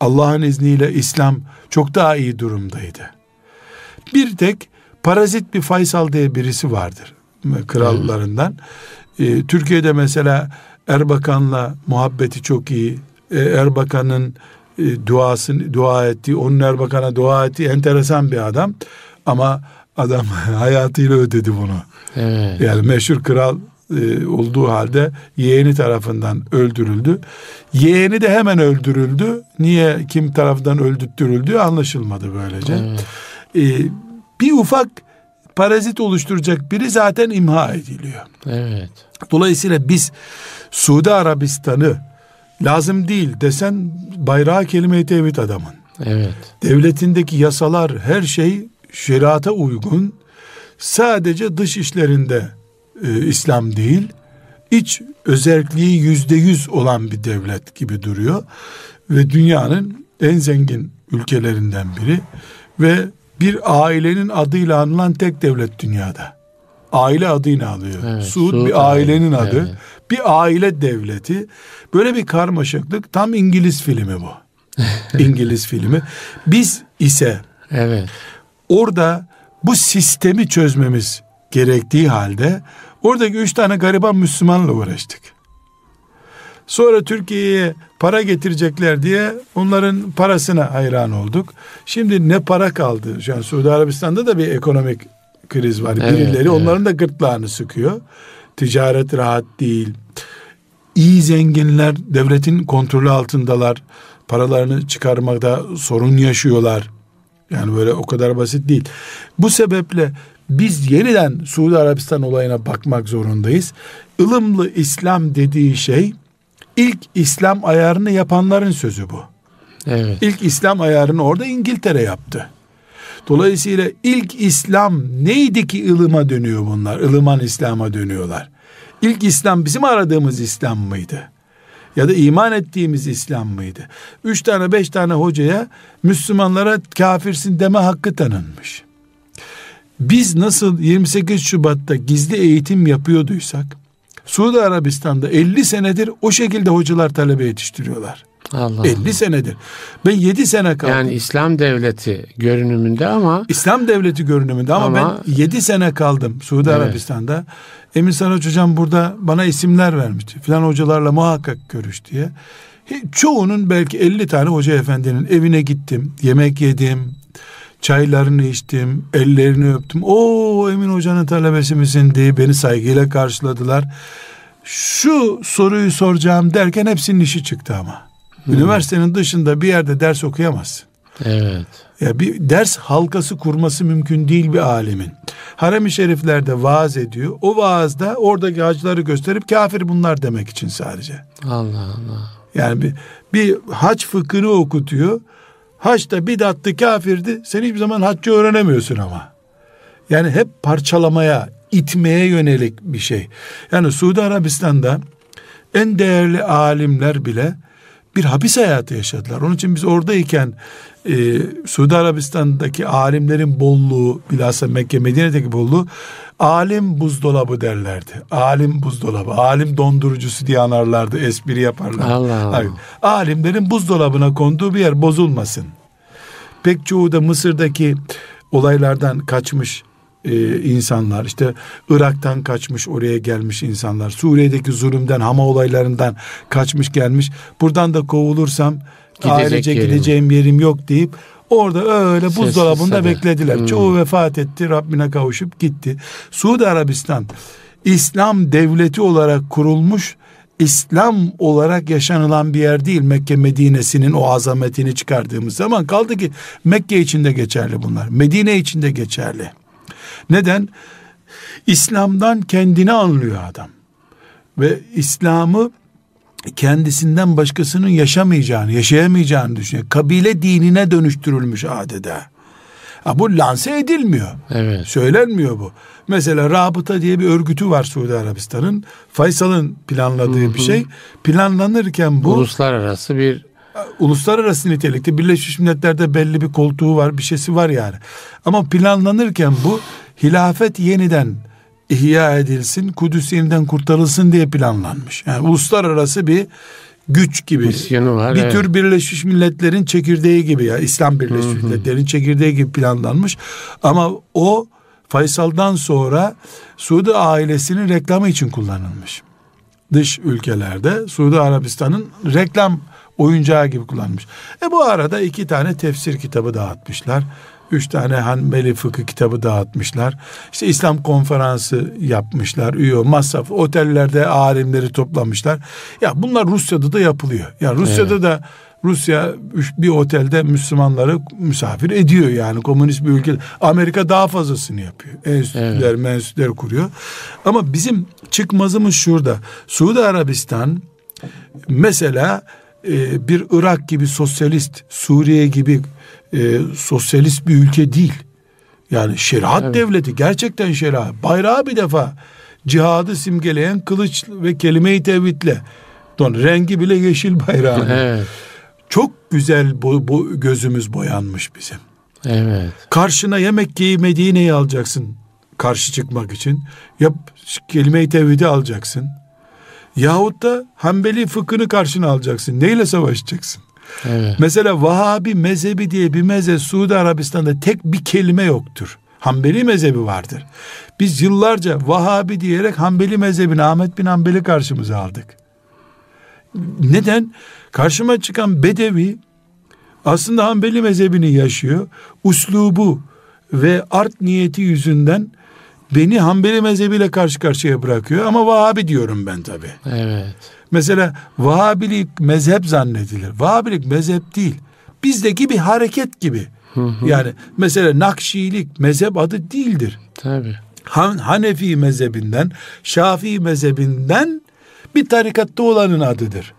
Allah'ın izniyle İslam çok daha iyi durumdaydı. Bir tek parazit bir Faysal diye birisi vardır krallarından. Ee, Türkiye'de mesela Erbakan'la muhabbeti çok iyi. Ee, Erbakan'ın e, duasını dua ettiği, onun Erbakan'a dua ettiği enteresan bir adam. Ama adam hayatıyla ödedi bunu. Evet. Yani meşhur kral e, olduğu halde yeğeni tarafından öldürüldü. Yeğeni de hemen öldürüldü. Niye kim tarafından öldürtürüldü anlaşılmadı böylece. Evet. E, bir ufak parazit oluşturacak biri zaten imha ediliyor. Evet. Dolayısıyla biz Suudi Arabistan'ı lazım değil desen bayrağı kelime-i tevhid adamın. Evet. Devletindeki yasalar her şey şeriata uygun. Sadece dış işlerinde e, İslam değil, iç özelliği yüzde yüz olan bir devlet gibi duruyor. Ve dünyanın en zengin ülkelerinden biri ve bir ailenin adıyla anılan tek devlet dünyada. Aile adını alıyor. Evet, Suud, Suud bir ailenin adı. Evet. Bir aile devleti. Böyle bir karmaşıklık tam İngiliz filmi bu. İngiliz filmi. Biz ise evet. orada bu sistemi çözmemiz gerektiği halde oradaki üç tane gariban Müslümanla uğraştık. Sonra Türkiye'ye para getirecekler diye onların parasına hayran olduk. Şimdi ne para kaldı? Şu an Suudi Arabistan'da da bir ekonomik kriz var. Evet, Birileri evet. onların da gırtlağını sıkıyor. Ticaret rahat değil. İyi zenginler devletin kontrolü altındalar. Paralarını çıkarmakta sorun yaşıyorlar. Yani böyle o kadar basit değil. Bu sebeple biz yeniden Suudi Arabistan olayına bakmak zorundayız. Ilımlı İslam dediği şey ilk İslam ayarını yapanların sözü bu. Evet. İlk İslam ayarını orada İngiltere yaptı. Dolayısıyla ilk İslam neydi ki ılıma dönüyor bunlar? Ilıman İslam'a dönüyorlar. İlk İslam bizim aradığımız İslam mıydı? Ya da iman ettiğimiz İslam mıydı? Üç tane beş tane hocaya Müslümanlara kafirsin deme hakkı tanınmış. Biz nasıl 28 Şubat'ta gizli eğitim yapıyorduysak Suudi Arabistan'da 50 senedir o şekilde hocalar talebe yetiştiriyorlar. Allah 50 senedir. Ben 7 sene kaldım. Yani İslam devleti görünümünde ama İslam devleti görünümünde ama, Ama- ben 7 sene kaldım Suudi Evet. Arabistan'da. Emin Saraç hocam burada bana isimler vermişti. Filan hocalarla muhakkak görüş diye. Çoğunun belki 50 tane hoca efendinin evine gittim. Yemek yedim. Çaylarını içtim. Ellerini öptüm. O Emin hocanın talebesi misin diye beni saygıyla karşıladılar. Şu soruyu soracağım derken hepsinin işi çıktı ama. Üniversitenin dışında bir yerde ders okuyamazsın. evet. Ya bir ders halkası kurması mümkün değil bir alimin. Harem-i şeriflerde vaaz ediyor. O vaazda oradaki hacıları gösterip kafir bunlar demek için sadece. Allah Allah. Yani bir, bir hac fıkhını okutuyor. Haç da bidattı kafirdi. Sen hiçbir zaman haccı öğrenemiyorsun ama. Yani hep parçalamaya, itmeye yönelik bir şey. Yani Suudi Arabistan'da en değerli alimler bile bir hapis hayatı yaşadılar. Onun için biz oradayken e, Suudi Arabistan'daki alimlerin bolluğu, bilhassa Mekke Medine'deki bolluğu alim buzdolabı derlerdi. Alim buzdolabı, alim dondurucusu diye anarlardı, espri yaparlar. Allah Allah. Alimlerin buzdolabına konduğu bir yer bozulmasın. Pek çoğu da Mısır'daki olaylardan kaçmış e, insanlar işte Irak'tan kaçmış oraya gelmiş insanlar Suriye'deki zulümden Hama olaylarından kaçmış gelmiş buradan da kovulursam Gidecek ailece yerim. gideceğim yerim yok deyip orada öyle Sessiz buzdolabında sedef. beklediler. Hmm. Çoğu vefat etti Rabbine kavuşup gitti. Suudi Arabistan İslam devleti olarak kurulmuş İslam olarak yaşanılan bir yer değil Mekke Medine'sinin o azametini çıkardığımız zaman kaldı ki Mekke içinde geçerli bunlar. Medine içinde geçerli. Neden? İslam'dan kendini anlıyor adam. Ve İslam'ı kendisinden başkasının yaşamayacağını, yaşayamayacağını düşünüyor. Kabile dinine dönüştürülmüş adeta. Ha, bu lanse edilmiyor. Evet. Söylenmiyor bu. Mesela Rabıta diye bir örgütü var Suudi Arabistan'ın. Faysal'ın planladığı bir şey. Planlanırken bu Uluslararası bir uluslararası nitelikte Birleşmiş Milletler'de belli bir koltuğu var, bir şeysi var yani. Ama planlanırken bu hilafet yeniden ihya edilsin, Kudüs yeniden kurtarılsın diye planlanmış. Yani uluslararası bir güç gibi. misyonu var. bir evet. tür Birleşmiş Milletler'in çekirdeği gibi ya İslam Birleşmiş Milletler'in çekirdeği gibi planlanmış. Ama o Faysal'dan sonra Suudi ailesinin reklamı için kullanılmış. Dış ülkelerde Suudi Arabistan'ın reklam oyuncağı gibi kullanmış. E bu arada iki tane tefsir kitabı dağıtmışlar. Üç tane Hanbeli fıkıh kitabı dağıtmışlar. İşte İslam konferansı yapmışlar. Üye masraf otellerde alimleri toplamışlar. Ya bunlar Rusya'da da yapılıyor. Ya Rusya'da da Rusya bir otelde Müslümanları misafir ediyor yani komünist bir ülke. Amerika daha fazlasını yapıyor. Enstitüler, mensütler kuruyor. Ama bizim çıkmazımız şurada. Suudi Arabistan mesela e, bir Irak gibi sosyalist, Suriye gibi e, sosyalist bir ülke değil. Yani şeriat Evet. devleti gerçekten şeriat. Bayrağı bir defa cihadı simgeleyen kılıç ve kelime-i tevhidle. Don rengi bile yeşil bayrağı. Evet. Çok güzel bu, bu gözümüz boyanmış bizim. Evet. Karşına ya Mekke'yi Medine'yi alacaksın karşı çıkmak için. Ya kelime-i tevhidi alacaksın. Yahut da Hanbeli fıkhını karşına alacaksın. Neyle savaşacaksın? Evet. Mesela Vahabi mezhebi diye bir mezhep Suudi Arabistan'da tek bir kelime yoktur. Hanbeli mezhebi vardır. Biz yıllarca Vahabi diyerek Hanbeli mezhebini Ahmet bin Hanbeli karşımıza aldık. Neden? Karşıma çıkan Bedevi aslında Hanbeli mezhebini yaşıyor. Uslubu ve art niyeti yüzünden beni Hanbeli mezhebiyle karşı karşıya bırakıyor ama Vahabi diyorum ben tabi. Evet. Mesela Vahabilik mezhep zannedilir. Vahabilik mezhep değil. Bizdeki bir hareket gibi. Yani mesela Nakşilik mezhep adı değildir. Tabii. Han, Hanefi mezhebinden, Şafii mezhebinden bir tarikatta olanın adıdır.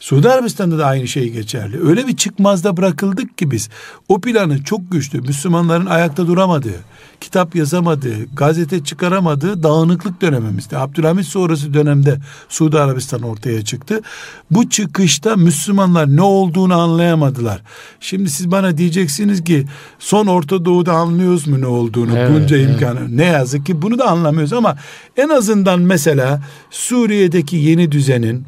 Suudi Arabistan'da da aynı şey geçerli. Öyle bir çıkmazda bırakıldık ki biz. O planı çok güçlü. Müslümanların ayakta duramadığı, kitap yazamadığı, gazete çıkaramadığı dağınıklık dönemimizde. Abdülhamit sonrası dönemde Suudi Arabistan ortaya çıktı. Bu çıkışta Müslümanlar ne olduğunu anlayamadılar. Şimdi siz bana diyeceksiniz ki son Orta Doğu'da anlıyoruz mu ne olduğunu Evet, bunca evet. imkanı. Ne yazık ki bunu da anlamıyoruz ama en azından mesela Suriye'deki yeni düzenin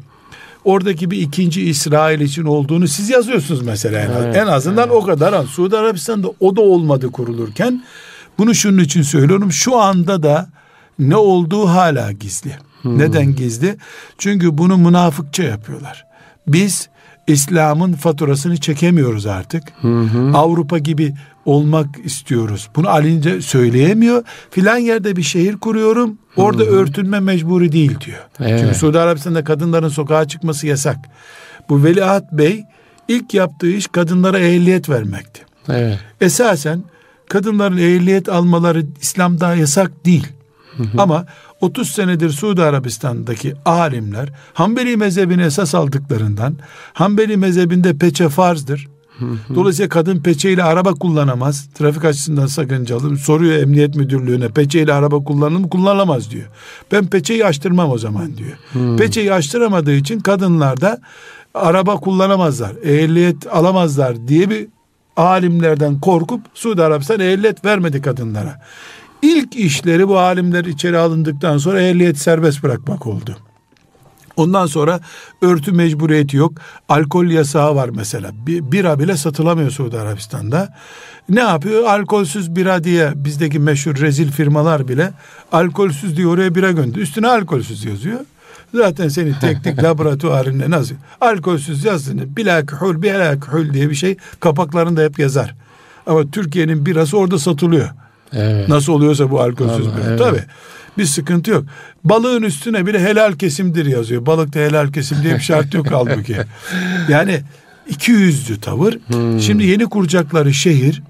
oradaki bir ikinci İsrail için olduğunu siz yazıyorsunuz mesela en, Evet, en azından o kadar. Suudi Arabistan'da o da olmadı kurulurken bunu şunun için söylüyorum şu anda da ne olduğu hala gizli. Neden gizli? Çünkü bunu münafıkça yapıyorlar. Biz İslam'ın faturasını çekemiyoruz artık. Avrupa gibi olmak istiyoruz. Bunu alince söyleyemiyor. Filan yerde bir şehir kuruyorum. Orada örtünme mecburi değil diyor. Evet. Çünkü Suudi Arabistan'da kadınların sokağa çıkması yasak. Bu Veliaht Bey ilk yaptığı iş kadınlara ehliyet vermekti. Evet. Esasen kadınların ehliyet almaları İslam'da yasak değil. Ama 30 senedir Suudi Arabistan'daki alimler Hanbeli mezhebini esas aldıklarından Hanbeli mezhebinde peçe farzdır. Dolayısıyla kadın peçeyle araba kullanamaz. Trafik açısından sakıncalı. Soruyor emniyet müdürlüğüne peçeyle araba kullanılır mı? Kullanılamaz diyor. Ben peçeyi açtırmam o zaman diyor. Peçeyi açtıramadığı için kadınlar da araba kullanamazlar. Ehliyet alamazlar diye bir alimlerden korkup Suudi Arabistan ehliyet vermedi kadınlara. İlk işleri bu alimler içeri alındıktan sonra ehliyet serbest bırakmak oldu. Ondan sonra örtü mecburiyeti yok. Alkol yasağı var mesela. Bir, bira bile satılamıyor Suudi Arabistan'da. Ne yapıyor? Alkolsüz bira diye bizdeki meşhur rezil firmalar bile alkolsüz diye oraya bira gönderiyor. Üstüne alkolsüz yazıyor. Zaten senin teknik laboratuvarında nasıl? Alkolsüz yazdığını bila kühül bila kühül diye bir şey kapaklarında hep yazar. Ama Türkiye'nin birası orada satılıyor. Evet. Nasıl oluyorsa bu alkolsüz Vallahi bira. evet. Tabii. Bir sıkıntı yok. Balığın üstüne bile helal kesimdir yazıyor. Balıkta helal kesim diye bir şart yok halbuki. Yani iki yüzlü tavır. Şimdi yeni kuracakları şehir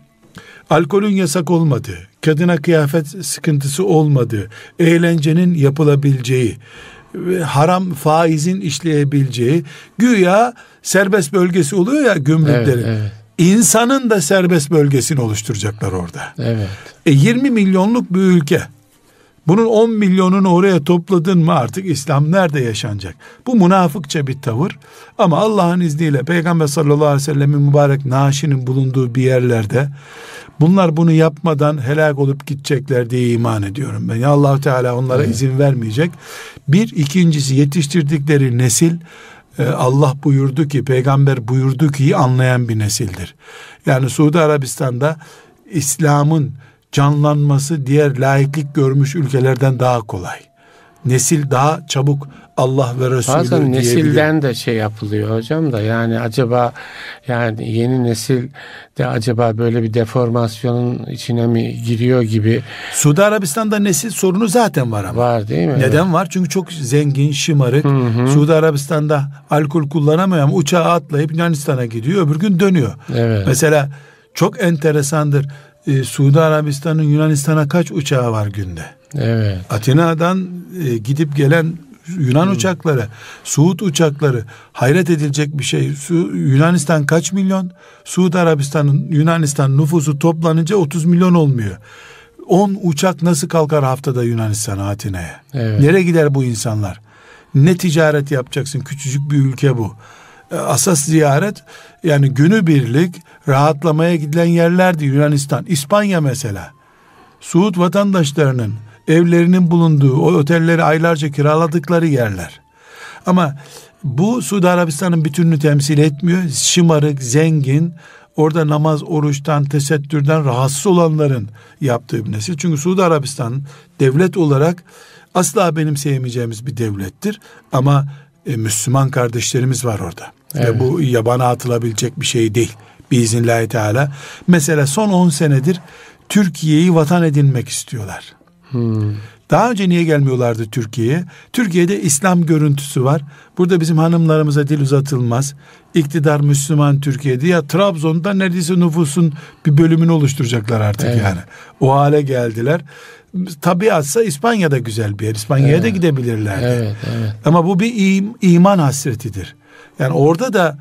alkolün yasak olmadığı, kadına kıyafet sıkıntısı olmadığı, eğlencenin yapılabileceği, haram faizin işleyebileceği güya serbest bölgesi oluyor ya gümrüklerin. Evet, evet. İnsanın da serbest bölgesini oluşturacaklar orada. Evet. E 20 milyonluk bir ülke. Bunun 10 milyonunu oraya topladın mı artık İslam nerede yaşanacak? Bu münafıkça bir tavır. Ama Allah'ın izniyle Peygamber sallallahu aleyhi ve sellemin mübarek naaşinin bulunduğu bir yerlerde bunlar bunu yapmadan helak olup gidecekler diye iman ediyorum ben. Ya allah Teala onlara izin vermeyecek. Bir ikincisi yetiştirdikleri nesil e, Allah buyurdu ki peygamber buyurdu ki anlayan bir nesildir. Yani Suudi Arabistan'da İslam'ın canlanması diğer laiklik görmüş ülkelerden daha kolay. Nesil daha çabuk Allah ve Resulü Bazen nesilden de şey yapılıyor hocam da yani acaba yani yeni nesil de acaba böyle bir deformasyonun içine mi giriyor gibi Suudi Arabistan'da nesil sorunu zaten var ama. var değil mi? Neden var? Çünkü çok zengin, şımarık. Suudi Arabistan'da alkol kullanamıyor ama uçağa atlayıp Yunanistan'a gidiyor. Öbür gün dönüyor. Evet. Mesela çok enteresandır. Ee, Suudi Arabistan'ın Yunanistan'a kaç uçağı var günde? Evet. Atina'dan e, gidip gelen Yunan uçakları, Suud uçakları hayret edilecek bir şey. Su, Yunanistan kaç milyon? Suudi Arabistan'ın Yunanistan nüfusu toplanınca 30 milyon olmuyor. 10 uçak nasıl kalkar haftada Yunanistan'a Atina'ya? Evet. Nereye gider bu insanlar? Ne ticaret yapacaksın? Küçücük bir ülke bu. E, Asas ziyaret yani günübirlik rahatlamaya gidilen yerlerdi Yunanistan. İspanya mesela. Suud vatandaşlarının evlerinin bulunduğu o otelleri aylarca kiraladıkları yerler. Ama bu Suudi Arabistan'ın bütününü temsil etmiyor. Şımarık, zengin, orada namaz, oruçtan, tesettürden rahatsız olanların yaptığı bir nesil. Çünkü Suudi Arabistan devlet olarak asla benimseyemeyeceğimiz bir devlettir. Ama e, Müslüman kardeşlerimiz var orada. Evet. Ve bu yabana atılabilecek bir şey değil. Biiznillahü Teala. Mesela son 10 senedir Türkiye'yi vatan edinmek istiyorlar. Hmm. Daha önce niye gelmiyorlardı Türkiye'ye? Türkiye'de İslam görüntüsü var. Burada bizim hanımlarımıza dil uzatılmaz. İktidar Müslüman Türkiye'de ya Trabzon'da neredeyse nüfusun bir bölümünü oluşturacaklar artık Evet. yani. O hale geldiler. Tabiatsa İspanya'da güzel bir yer. İspanya'ya da Evet. gidebilirlerdi. Evet, evet. Ama bu bir im- iman hasretidir. Yani orada da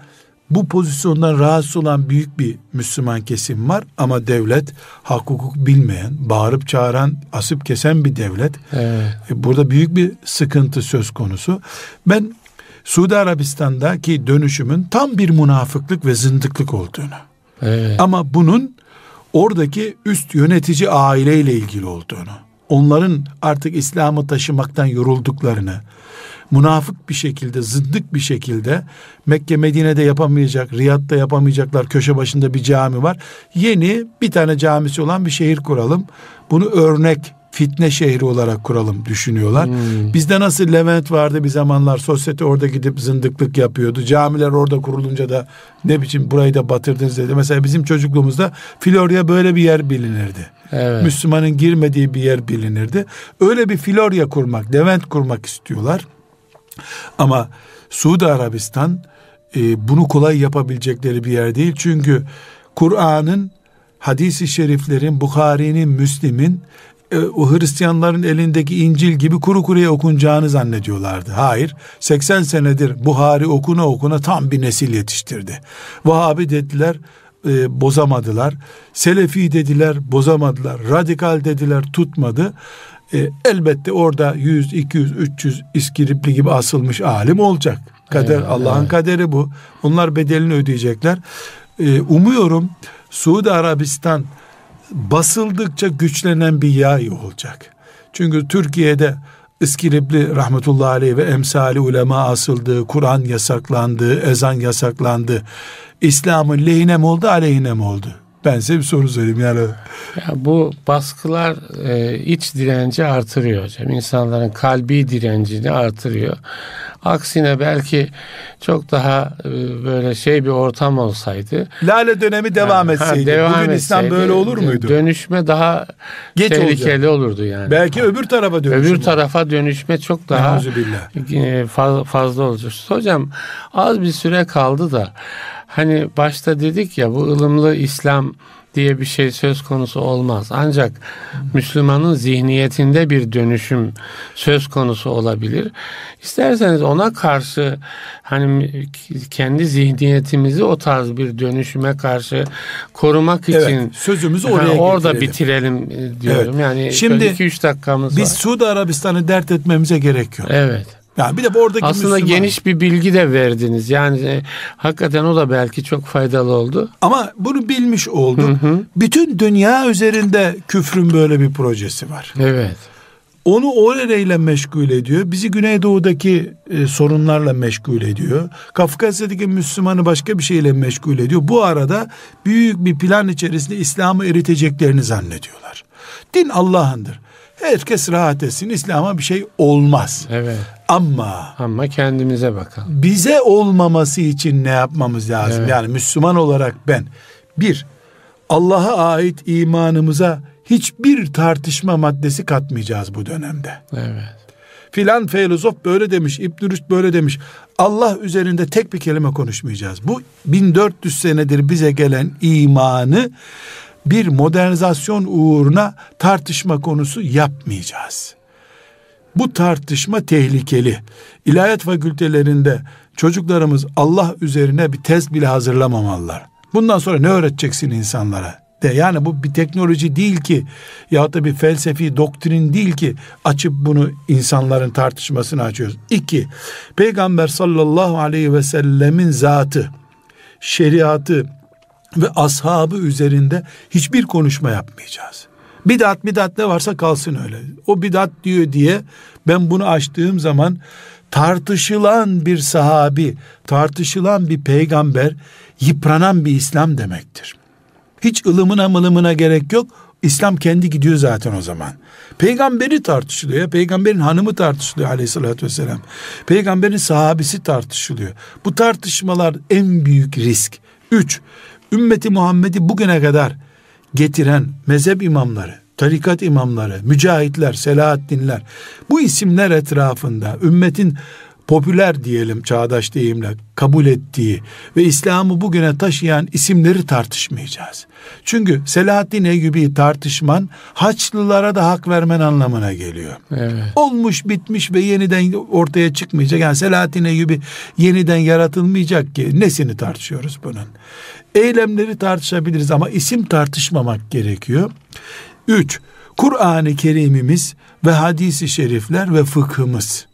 bu pozisyondan rahatsız olan büyük bir Müslüman kesim var ama devlet hak hukuk bilmeyen, bağırıp çağıran, asıp kesen bir devlet. Evet. E, Burada büyük bir sıkıntı söz konusu. Ben Suudi Arabistan'daki dönüşümün tam bir münafıklık ve zındıklık olduğunu Evet. ama bunun oradaki üst yönetici aileyle ilgili olduğunu, onların artık İslam'ı taşımaktan yorulduklarını, münafık bir şekilde, zındık bir şekilde Mekke Medine'de yapamayacak, Riyad'da yapamayacaklar, köşe başında bir cami var. Yeni bir tane camisi olan bir şehir kuralım. Bunu örnek fitne şehri olarak kuralım düşünüyorlar. Hmm. Bizde nasıl Levent vardı bir zamanlar sosyete orada gidip zındıklık yapıyordu. Camiler orada kurulunca da ne biçim burayı da batırdınız dedi. Mesela bizim çocukluğumuzda Florya böyle bir yer bilinirdi. Evet. Müslümanın girmediği bir yer bilinirdi. Öyle bir Florya kurmak, Levent kurmak istiyorlar. Ama Suudi Arabistan e, bunu kolay yapabilecekleri bir yer değil. Çünkü Kur'an'ın, hadisi şeriflerin, Bukhari'nin, Müslim'in e, o Hristiyanların elindeki İncil gibi kuru kuruya okunacağını zannediyorlardı. Hayır. 80 senedir Buhari okuna okuna tam bir nesil yetiştirdi. Vahabi dediler e, bozamadılar. Selefi dediler bozamadılar. Radikal dediler tutmadı. E, elbette orada 100, 200, 300 iskiripli gibi asılmış alim olacak. Kader Evet, Allah'ın evet. kaderi bu. Onlar bedelini ödeyecekler. E, umuyorum Suudi Arabistan basıldıkça güçlenen bir yay olacak. Çünkü Türkiye'de İskilipli rahmetullahi aleyh ve emsali ulema asıldı, Kur'an yasaklandı, ezan yasaklandı. İslam'ın lehine mi oldu, aleyhine mi oldu? Ben size bir soru sorayım yani. Ya bu baskılar e, iç direnci artırıyor hocam. İnsanların kalbi direncini artırıyor. Aksine belki çok daha e, böyle şey bir ortam olsaydı. Lale dönemi devam Ha, etseydi. devam bugün İslam etseydi, böyle olur muydu? Dönüşme daha Geç tehlikeli olurdu yani. Belki öbür tarafa dönüşüm. Öbür tarafa dönüşme çok daha e, faz- fazla olacak. Hocam az bir süre kaldı da hani başta dedik ya bu ılımlı İslam diye bir şey söz konusu olmaz. Ancak Müslümanın zihniyetinde bir dönüşüm söz konusu olabilir. İsterseniz ona karşı hani kendi zihniyetimizi o tarz bir dönüşüme karşı korumak için Evet, sözümüzü Ha, oraya orada getirelim. bitirelim e, diyorum. Evet. Yani Şimdi 2-3 dakikamız Biz var. Suudi Arabistan'ı dert etmemize gerek yok. Evet. Yani bir de oradaki Aslında Müslüman- geniş bir bilgi de verdiniz. Yani e, hakikaten o da belki çok faydalı oldu. Ama bunu bilmiş olduk. Bütün dünya üzerinde küfrün böyle bir projesi var. Evet. Onu o nereyle meşgul ediyor. Bizi Güneydoğu'daki e, sorunlarla meşgul ediyor. Kafkasya'daki Müslümanı başka bir şeyle meşgul ediyor. Bu arada büyük bir plan içerisinde İslam'ı eriteceklerini zannediyorlar. Din Allah'ındır. Herkes rahat etsin. İslam'a bir şey olmaz. Evet. Ama Ama kendimize bakalım. bize olmaması için ne yapmamız lazım? Evet. Yani Müslüman olarak ben bir Allah'a ait imanımıza hiçbir tartışma maddesi katmayacağız bu dönemde. Evet. Filan filozof böyle demiş, İbn Rüşd böyle demiş. Allah üzerinde tek bir kelime konuşmayacağız. Bu 1400 senedir bize gelen imanı bir modernizasyon uğruna tartışma konusu yapmayacağız. Bu tartışma tehlikeli. İlahiyat fakültelerinde çocuklarımız Allah üzerine bir test bile hazırlamamalılar. Bundan sonra ne öğreteceksin insanlara? De yani bu bir teknoloji değil ki ya da bir felsefi doktrin değil ki açıp bunu insanların tartışmasını açıyoruz. İki, Peygamber sallallahu aleyhi ve sellemin zatı, şeriatı ve ashabı üzerinde hiçbir konuşma yapmayacağız. Bidat bidat ne varsa kalsın öyle. O bidat diyor diye ben bunu açtığım zaman tartışılan bir sahabi, tartışılan bir peygamber, yıpranan bir İslam demektir. Hiç ılımına mılımına gerek yok. İslam kendi gidiyor zaten o zaman. Peygamberi tartışılıyor ya. Peygamberin hanımı tartışılıyor aleyhissalatü vesselam. Peygamberin sahabesi tartışılıyor. Bu tartışmalar en büyük risk. Üç, ümmeti Muhammed'i bugüne kadar getiren mezhep imamları, tarikat imamları, mücahitler, Selahaddinler bu isimler etrafında ümmetin popüler diyelim çağdaş deyimle kabul ettiği ve İslam'ı bugüne taşıyan isimleri tartışmayacağız. Çünkü Selahaddin Eyyubi tartışman Haçlılara da hak vermen anlamına geliyor. Evet. Olmuş bitmiş ve yeniden ortaya çıkmayacak. Yani Selahaddin Eyyubi yeniden yaratılmayacak ki nesini tartışıyoruz bunun. Eylemleri tartışabiliriz ama isim tartışmamak gerekiyor. Üç, Kur'an-ı Kerim'imiz ve hadisi şerifler ve fıkhımız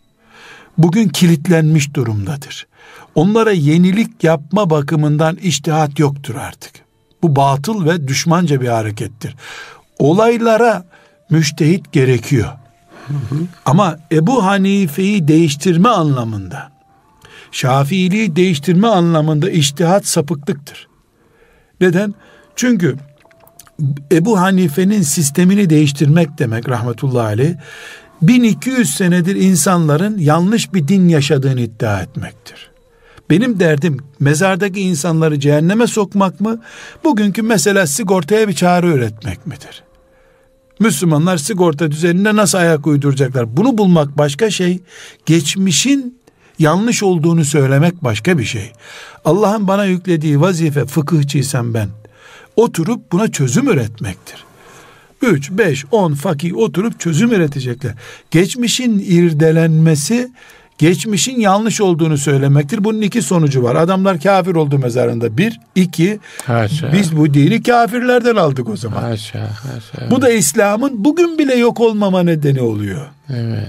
bugün kilitlenmiş durumdadır. Onlara yenilik yapma bakımından iştihat yoktur artık. Bu batıl ve düşmanca bir harekettir. Olaylara müştehit gerekiyor. Ama Ebu Hanife'yi değiştirme anlamında, Şafiiliği değiştirme anlamında iştihat sapıklıktır. Neden? Çünkü Ebu Hanife'nin sistemini değiştirmek demek rahmetullahi aleyh 1200 senedir insanların yanlış bir din yaşadığını iddia etmektir. Benim derdim mezardaki insanları cehenneme sokmak mı? Bugünkü mesela sigortaya bir çare üretmek midir? Müslümanlar sigorta düzenine nasıl ayak uyduracaklar? Bunu bulmak başka şey. Geçmişin yanlış olduğunu söylemek başka bir şey. Allah'ın bana yüklediği vazife fıkıhçıysam ben oturup buna çözüm üretmektir. 3, 5, 10 fakih oturup çözüm üretecekler. Geçmişin irdelenmesi geçmişin yanlış olduğunu söylemektir. Bunun iki sonucu var. Adamlar kafir oldu mezarında. Bir, iki, Haşa. biz bu dini kafirlerden aldık o zaman. Haşa, haşa. Bu da İslam'ın bugün bile yok olmama nedeni oluyor. Evet.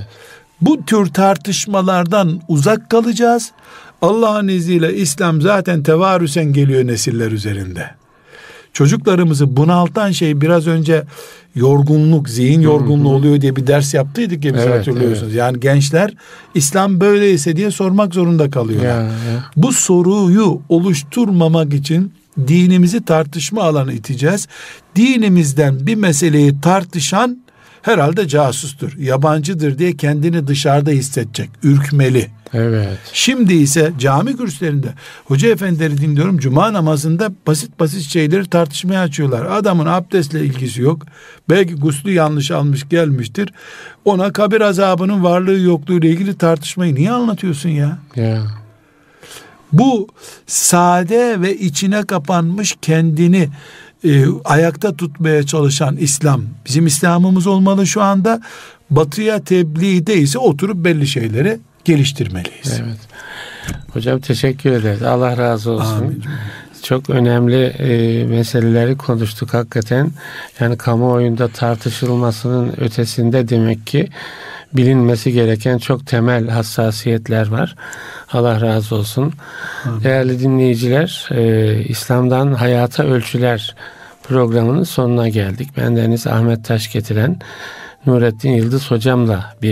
Bu tür tartışmalardan uzak kalacağız. Allah'ın izniyle İslam zaten tevarüsen geliyor nesiller üzerinde. Çocuklarımızı bunaltan şey biraz önce yorgunluk, zihin yorgunluğu oluyor diye bir ders yaptıydık ya biz Evet, hatırlıyorsunuz. Yani gençler İslam böyleyse diye sormak zorunda kalıyorlar. Ya, ya. Bu soruyu oluşturmamak için dinimizi tartışma alanı iteceğiz. Dinimizden bir meseleyi tartışan herhalde casustur, yabancıdır diye kendini dışarıda hissedecek, ürkmeli. Evet. Şimdi ise cami kürsülerinde hoca efendileri dinliyorum cuma namazında basit basit şeyleri tartışmaya açıyorlar. Adamın abdestle ilgisi yok. Belki guslu yanlış almış gelmiştir. Ona kabir azabının varlığı yokluğu ile ilgili tartışmayı niye anlatıyorsun ya? Ya. Bu sade ve içine kapanmış kendini e, ayakta tutmaya çalışan İslam bizim İslam'ımız olmalı şu anda. Batıya tebliğde ise oturup belli şeyleri geliştirmeliyiz. Evet. Hocam teşekkür ederiz. Allah razı olsun. Amin. Çok önemli e, meseleleri konuştuk hakikaten. Yani kamuoyunda tartışılmasının ötesinde demek ki bilinmesi gereken çok temel hassasiyetler var. Allah razı olsun. Değerli dinleyiciler, e, İslam'dan Hayata Ölçüler programının sonuna geldik. Bendeniz Ahmet Taş getiren Nurettin Yıldız hocamla bir